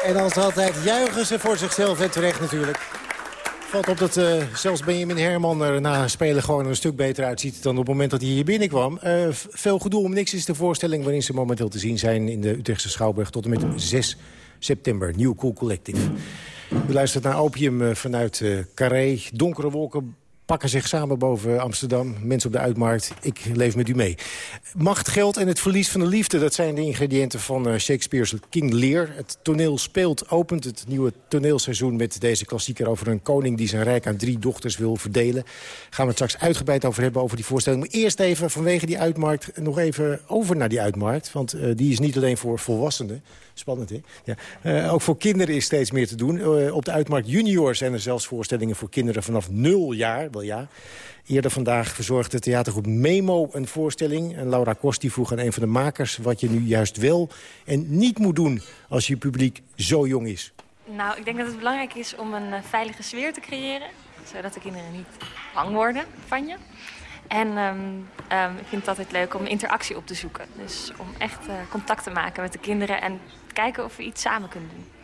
En als altijd juichen ze voor zichzelf en terecht natuurlijk. Valt op dat uh, zelfs Benjamin Herman er na spelen gewoon een stuk beter uitziet... dan op het moment dat hij hier binnenkwam. Uh, veel gedoe om niks is de voorstelling waarin ze momenteel te zien zijn... in de Utrechtse Schouwburg tot en met 6 september. New Cool Collective. U luistert naar Opium uh, vanuit Carré. Donkere wolken pakken zich samen boven Amsterdam. Mensen op de uitmarkt, ik leef met u mee. Macht, geld en het verlies van de liefde... dat zijn de ingrediënten van uh, Shakespeare's King Lear. Het toneel speelt, opent het nieuwe toneelseizoen... met deze klassieker over een koning die zijn rijk aan drie dochters wil verdelen. Gaan we het straks uitgebreid over hebben, over die voorstelling. Maar eerst even vanwege die uitmarkt nog even over naar die uitmarkt. Want uh, die is niet alleen voor volwassenen... Spannend, hè? Ja. Uh, ook voor kinderen is steeds meer te doen. Op de Uitmarkt Junior zijn er zelfs voorstellingen voor kinderen vanaf 0 jaar. Eerder vandaag verzorgde theatergroep Memo een voorstelling. En Laura Kost vroeg aan een van de makers... wat je nu juist wel en niet moet doen als je publiek zo jong is. Nou, ik denk dat het belangrijk is om een uh, veilige sfeer te creëren. Zodat de kinderen niet bang worden van je. En um, um, ik vind het altijd leuk om interactie op te zoeken. Dus om echt uh, contact te maken met de kinderen en kijken of we iets samen kunnen doen.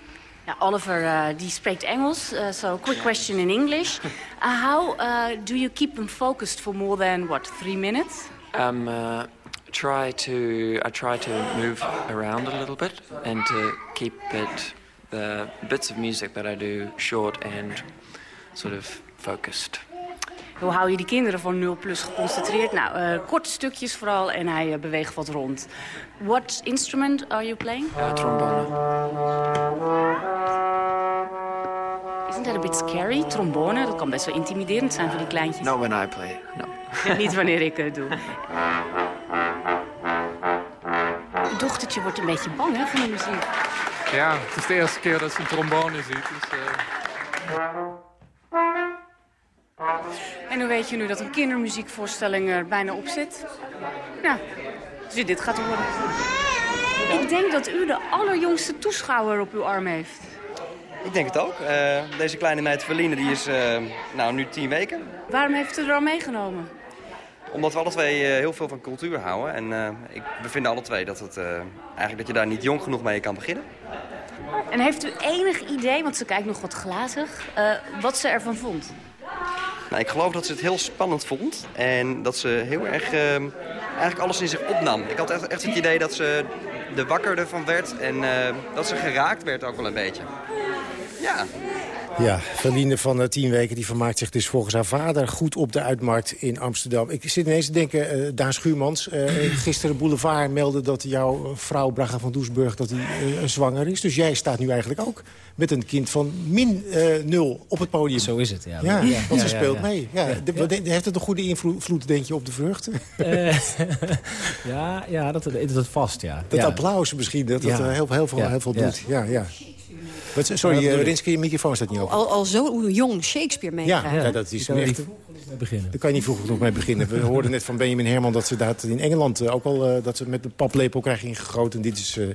Oliver uh, die spreekt Engels, uh, so quick question in English. Uh, how do you keep them focused for more than what three minutes? Um, try to I try to move around a little bit and to keep it the bits of music that I do short and sort of focused. Hoe hou je die kinderen van 0 plus geconcentreerd? Nou, uh, korte stukjes vooral en hij uh, beweegt wat rond. What instrument are you playing? Uh, trombone. Isn't that a bit scary? Trombone, dat kan best wel intimiderend zijn voor die kleintjes. No, when I play, no. Niet wanneer ik het doe. Uw dochtertje wordt een beetje bang hè, van de muziek. Ja, het is de eerste keer dat ze een trombone ziet. Dus, En hoe weet je nu dat een kindermuziekvoorstelling er bijna op zit? Nou, als dit gaat horen. Ik denk dat u de allerjongste toeschouwer op uw arm heeft. Ik denk het ook. Uh, deze kleine meid Verline die is uh, nou, nu tien weken. Waarom heeft u er al meegenomen? Omdat we alle twee uh, heel veel van cultuur houden. En ik, we vinden alle twee dat, het, eigenlijk dat je daar niet jong genoeg mee kan beginnen. En heeft u enig idee, want ze kijkt nog wat glazig, wat ze ervan vond? Nou, ik geloof dat ze het heel spannend vond. En dat ze heel erg uh, eigenlijk alles in zich opnam. Ik had echt, echt het idee dat ze de wakker ervan werd. En uh, dat ze geraakt werd ook wel een beetje. Ja. Ja, Verlinde van uh, tien weken die vermaakt zich dus volgens haar vader goed op de uitmarkt in Amsterdam. Ik zit ineens te denken, uh, Daan Schuurmans, uh, gisteren Boulevard meldde dat jouw vrouw Braga van Doesburg dat die, zwanger is. Dus jij staat nu eigenlijk ook met een kind van min nul op het podium. Zo is het, ja. Ja, ja want ze speelt mee. Ja, de, de, heeft het een goede invloed, denk je, op de vrucht? ja, ja dat, dat, dat vast, ja. Dat applaus misschien, dat het heel, heel, veel, heel veel doet. Ja, ja. Wat, sorry, uh, Rinske, je microfoon staat niet open. Al, al zo jong Shakespeare meekrijgen. Ja, ja, dat is echt... Beginnen. Daar kan je niet vroeg genoeg mee beginnen. We hoorden net van Benjamin Herman dat ze dat in Engeland uh, ook al uh, dat ze met de paplepel krijgen ingegoten. En dit is uh,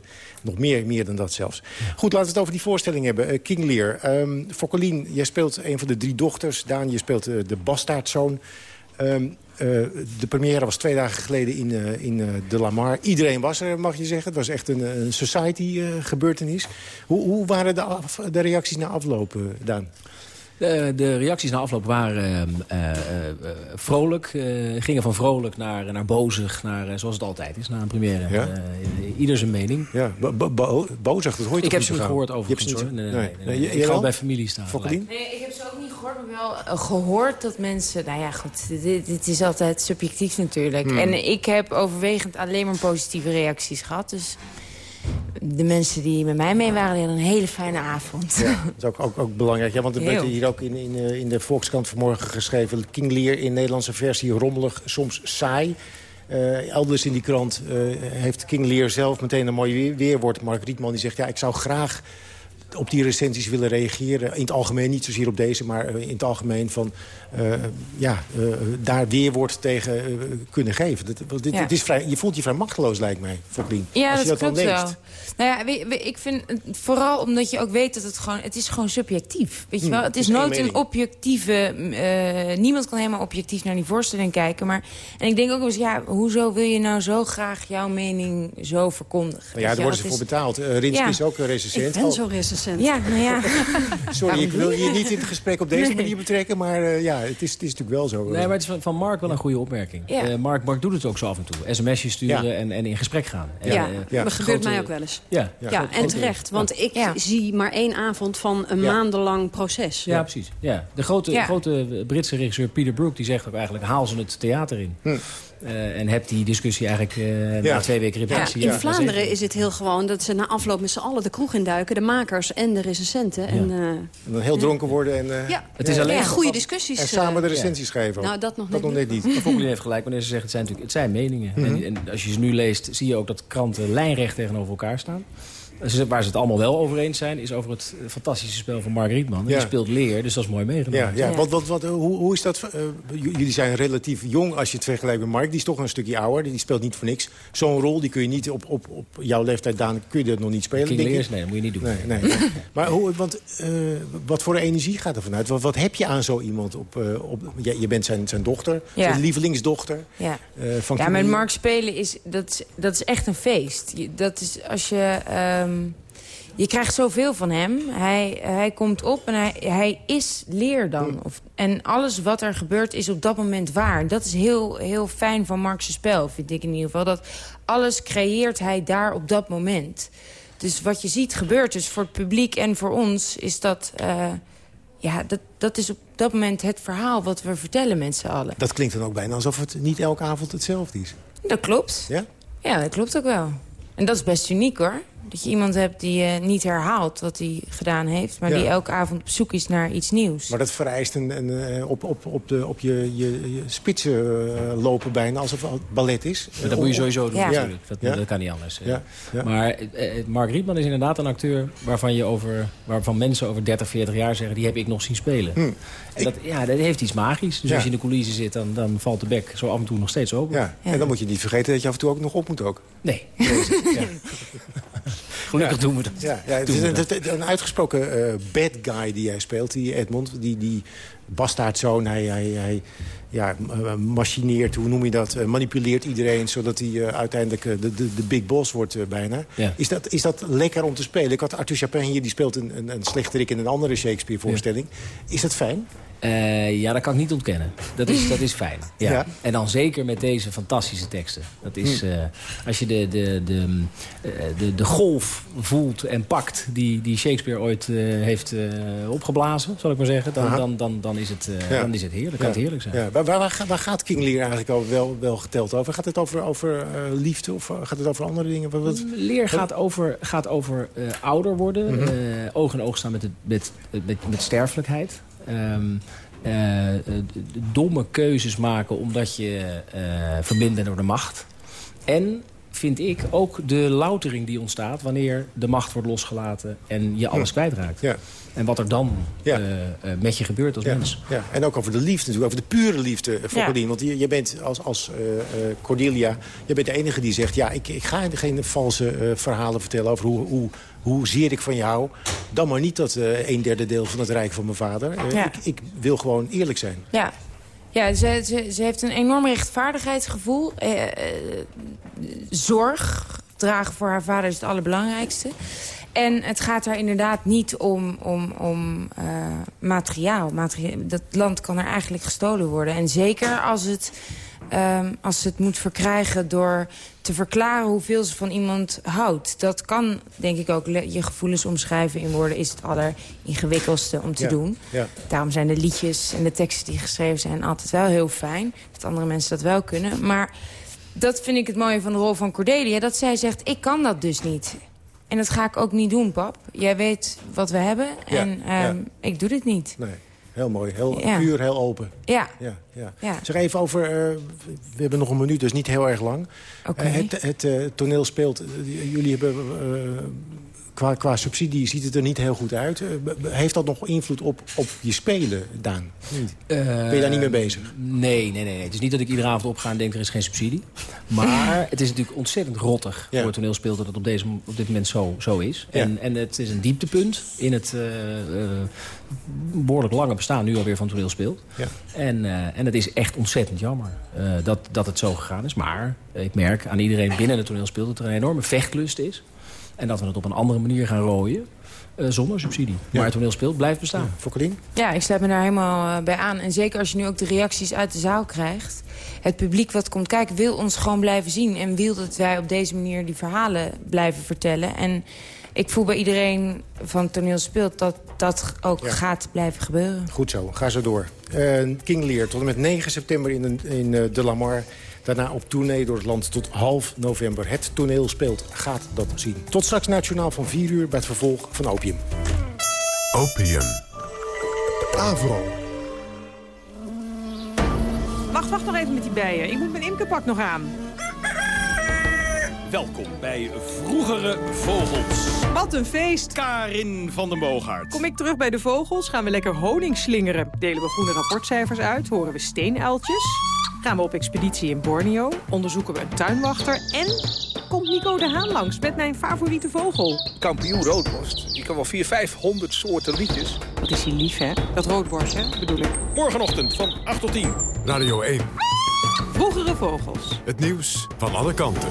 nog meer, meer dan dat zelfs. Goed, laten we het over die voorstelling hebben. King Lear. Um, Fokkelien, jij speelt een van de drie dochters. Daan, je speelt de bastaardzoon. Um, de première was twee dagen geleden in, uh, in uh, De Lamar. Iedereen was er, mag je zeggen. Het was echt een, een society-gebeurtenis. Hoe, hoe, waren de, af, de reacties na afloop, Daan? De, de, reacties na afloop waren uh, uh, uh, vrolijk. gingen van vrolijk naar, naar bozig, naar, zoals het altijd is, na een première. Ja? ieder zijn mening. Ja, bo bo bozig, dat hoor je Ik heb ze niet gehoord overigens. hoor. Nee, nee, nee, nee, nee. Ik ga bij familie staan. Nee, ik heb ze ook niet gehoord, maar wel gehoord dat mensen... Nou ja, goed, dit, dit is altijd subjectief natuurlijk. Hmm. En ik heb overwegend alleen maar positieve reacties gehad, dus de mensen die met mij mee waren, die hadden een hele fijne avond. Ja, dat is ook, ook, ook belangrijk. Ja, want er werd hier ook in, in, in de Volkskrant vanmorgen geschreven... King Lear in Nederlandse versie rommelig, soms saai. Uh, elders in die krant uh, heeft King Lear zelf meteen een mooi weerwoord. Mark Rietman die zegt, ja, ik zou graag op die recensies willen reageren. In het algemeen, niet zozeer op deze, maar in het algemeen van... Uh, ja, uh, daar weerwoord tegen uh, kunnen geven. Dat, dit, ja. het is vrij, je voelt je vrij machteloos, lijkt mij, Foklien. Ja, als je dat, dat klopt wel. Nou ja, ik vind vooral omdat je ook weet dat het gewoon... Het is gewoon subjectief, weet je wel. Hmm, het is nooit een objectieve... niemand kan helemaal objectief naar die voorstelling kijken. Maar, en ik denk ook eens, ja, hoezo wil je nou zo graag jouw mening zo verkondigen? Nou ja, daar worden ze voor betaald. Ja. is ook een recensent. Ik ben zo recensent. Ja, nou ja. Sorry, ik wil je niet in het gesprek op deze manier betrekken... maar uh, ja, het is, het is natuurlijk wel zo. Nee, maar het is van, van Mark wel een goede opmerking. Ja. Uh, Mark, Mark doet het ook zo af en toe. sms'jes sturen ja. en, en in gesprek gaan. En, ja, ja. dat gebeurt mij ook wel eens. Ja, ja. ja en terecht. Want ik zie maar één avond van een maandenlang proces. Ja, precies. Ja. De grote, grote Britse regisseur Peter Brook die zegt ook eigenlijk... haal ze het theater in. Hm. Uh, en heb die discussie eigenlijk uh, ja. na twee weken repetitie. Ja, in Vlaanderen is het heel gewoon dat ze na afloop met z'n allen de kroeg induiken. De makers en de recensenten. Ja. En, uh, en, dan heel dronken worden. En, ja, het is alleen goede discussies. En samen de recensies schrijven. Nou, dat nog dat net, nog net niet. niet. Fokkelin heeft gelijk wanneer ze zegt het zijn, natuurlijk, het zijn meningen. Mm -hmm. en, en, als je ze nu leest zie je ook dat kranten lijnrecht tegenover elkaar staan. Waar ze het allemaal wel over eens zijn, is over het fantastische spel van Mark Rietman. Ja. Die speelt leer, dus dat is mooi meegenomen. Ja, ja. Wat, wat, wat, hoe, hoe is dat? Uh, jullie zijn relatief jong als je het vergelijkt met Mark. Die is toch een stukje ouder, die speelt niet voor niks. Zo'n rol die kun je niet op, op, op jouw leeftijd, Daan, kun je dat nog niet spelen. King Leers, nee, dat moet je niet doen. Nee, nee, nee. maar hoe, want, uh, wat voor energie gaat er vanuit? Wat, wat heb je aan zo iemand? Op, uh, op, je, je, bent zijn, zijn dochter, ja. zijn lievelingsdochter. Ja, van ja met Mark spelen is, dat, dat is echt een feest. Dat is als je... Um, je krijgt zoveel van hem. Hij, hij komt op en hij, hij is leer dan. Of, en alles wat er gebeurt is op dat moment waar. Dat is heel, heel fijn van Mark's spel, vind ik in ieder geval. Dat alles creëert hij daar op dat moment. Dus wat je ziet gebeurt dus voor het publiek en voor ons... is dat, uh, ja, dat, dat is op dat moment het verhaal wat we vertellen met z'n allen. Dat klinkt dan ook bijna alsof het niet elke avond hetzelfde is. Dat klopt. Ja? Ja, dat klopt ook wel. En dat is best uniek hoor. Dat je iemand hebt die uh, niet herhaalt wat hij gedaan heeft... maar ja. die elke avond op zoek is naar iets nieuws. Maar dat vereist een, een, op, op, op, de, op je, je, je spitsen uh, lopen bijna alsof het ballet is. Maar dat moet je sowieso doen ja. natuurlijk. Dat, ja. dat, kan niet anders. Ja. Maar uh, Mark Rietman is inderdaad een acteur... Waarvan, je over, waarvan mensen over 30, 40 jaar zeggen... die heb ik nog zien spelen. Hm. En dat, ja, dat heeft iets magisch. Dus als je in de coulissen zit, dan, dan valt de bek zo af en toe nog steeds open. Ja. En dan moet je niet vergeten dat je af en toe ook nog op moet ook. Nee. Gelukkig doen we dat. Ja, ja, het is een, een uitgesproken uh, bad guy die hij speelt, die Edmond. Die, die bastaardzoon, hij, hij, hij ja, machineert, hoe noem je dat, uh, manipuleert iedereen... zodat hij uh, uiteindelijk de, de, de big boss wordt bijna. Ja. Is, dat, is dat lekker om te spelen? Ik had Arthur Chapin hier, die speelt een, een, een slechterik in een andere Shakespeare-voorstelling. Is dat fijn? Uh, ja, dat kan ik niet ontkennen. Dat is, dat is fijn. Ja. ja. En dan zeker met deze fantastische teksten. Dat is, uh, als je de, de, de, uh, de, de golf voelt en pakt die, die Shakespeare ooit heeft opgeblazen, zal ik maar zeggen, dan, dan, dan, dan, is, het, ja. dan is het heerlijk. Kan het heerlijk zijn. Ja. Waar, waar, waar, gaat King Lear eigenlijk over, wel, wel geteld over? Gaat het over, over liefde of gaat het over andere dingen? Wat, wat, Leer gaat over, gaat over ouder worden, mm -hmm. oog in oog staan met, het, met, met, met sterfelijkheid. Um, uh, domme keuzes maken omdat je uh, verblind bent door de macht. En vind ik ook de loutering die ontstaat... wanneer de macht wordt losgelaten en je alles kwijtraakt. Ja. En wat er dan ja. uh, uh, met je gebeurt als ja. mens. Ja. En ook over de liefde natuurlijk, over de pure liefde voor ja. Cordelia. Want je, je bent als, als uh, Cordelia, je bent de enige die zegt... ja, ik, ik ga geen valse verhalen vertellen over hoe, hoe, hoe zeer ik van jou. Dan maar niet dat een derde deel van het rijk van mijn vader. Ik, ik wil gewoon eerlijk zijn. Ja, ja, ze, ze, ze, heeft een enorm rechtvaardigheidsgevoel. Eh, eh, zorg dragen voor haar vader is het allerbelangrijkste. En het gaat daar inderdaad niet om, om, om uh, materiaal. materiaal. Dat land kan er eigenlijk gestolen worden. En zeker als het, um, als het moet verkrijgen door te verklaren hoeveel ze van iemand houdt. Dat kan, denk ik ook, je gevoelens omschrijven in woorden... is het alleringewikkeldste om te ja, doen. Ja. Daarom zijn de liedjes en de teksten die geschreven zijn altijd wel heel fijn. Dat andere mensen dat wel kunnen. Maar dat vind ik het mooie van de rol van Cordelia. Dat zij zegt, ik kan dat dus niet. En dat ga ik ook niet doen, pap. Jij weet wat we hebben en um, ja. ik doe dit niet. Nee. Heel mooi, heel ja. puur, heel open. Ja. ja, ja. ja. Zeg even over, uh, we hebben nog een minuut, dus niet heel erg lang. Okay. Uh, het het uh, toneel speelt, jullie hebben qua, qua subsidie ziet het er niet heel goed uit. heeft dat nog invloed op, op je spelen, Daan? ben je daar niet mee bezig? Nee, nee, nee, Het is niet dat ik iedere avond opga en denk er is geen subsidie. Maar het is natuurlijk ontzettend rottig ja. voor het toneelspeler dat het op, deze, op dit moment zo, zo is. Ja. En, en het is een dieptepunt in het behoorlijk lange bestaan nu alweer van toneelspeelt. Ja. En, en het is echt ontzettend jammer dat, dat het zo gegaan is. Maar ik merk aan iedereen binnen het toneelspeelt dat er een enorme vechtlust is. En dat we het op een andere manier gaan rooien. eh, zonder subsidie. Maar het toneelspel blijft bestaan. Ja, Ja, ik sluit me daar helemaal eh, bij aan. En zeker als je nu ook de reacties uit de zaal krijgt. Het publiek wat komt kijken wil ons gewoon blijven zien. En wil dat wij op deze manier die verhalen blijven vertellen. En ik voel bij iedereen van het toneel speelt dat dat ook gaat blijven gebeuren. Goed zo, ga zo door. Eh, King Lear tot en met 9 september in, in eh, De Lamar. Daarna op tournee door het land tot half november. Het toneel speelt, gaat dat zien. Tot straks nationaal van 4 uur bij het vervolg van Opium. Opium. Avro. Wacht, wacht nog even met die bijen. Ik moet mijn imkerpak nog aan. Welkom bij Vroegere Vogels. Wat een feest. Karin van den Boogaard. Kom ik terug bij de vogels, gaan we lekker honing slingeren. Delen we groene rapportcijfers uit, horen we steenuiltjes. Gaan we op expeditie in Borneo, onderzoeken we een tuinwachter... en komt Nico de Haan langs met mijn favoriete vogel. Kampioen roodborst. Die kan wel 400, 500 soorten liedjes. Wat is hij lief, hè? Dat roodborstje, bedoel ik. Morgenochtend van 8 tot 10. Radio 1. Vroegere vogels. Het nieuws van alle kanten.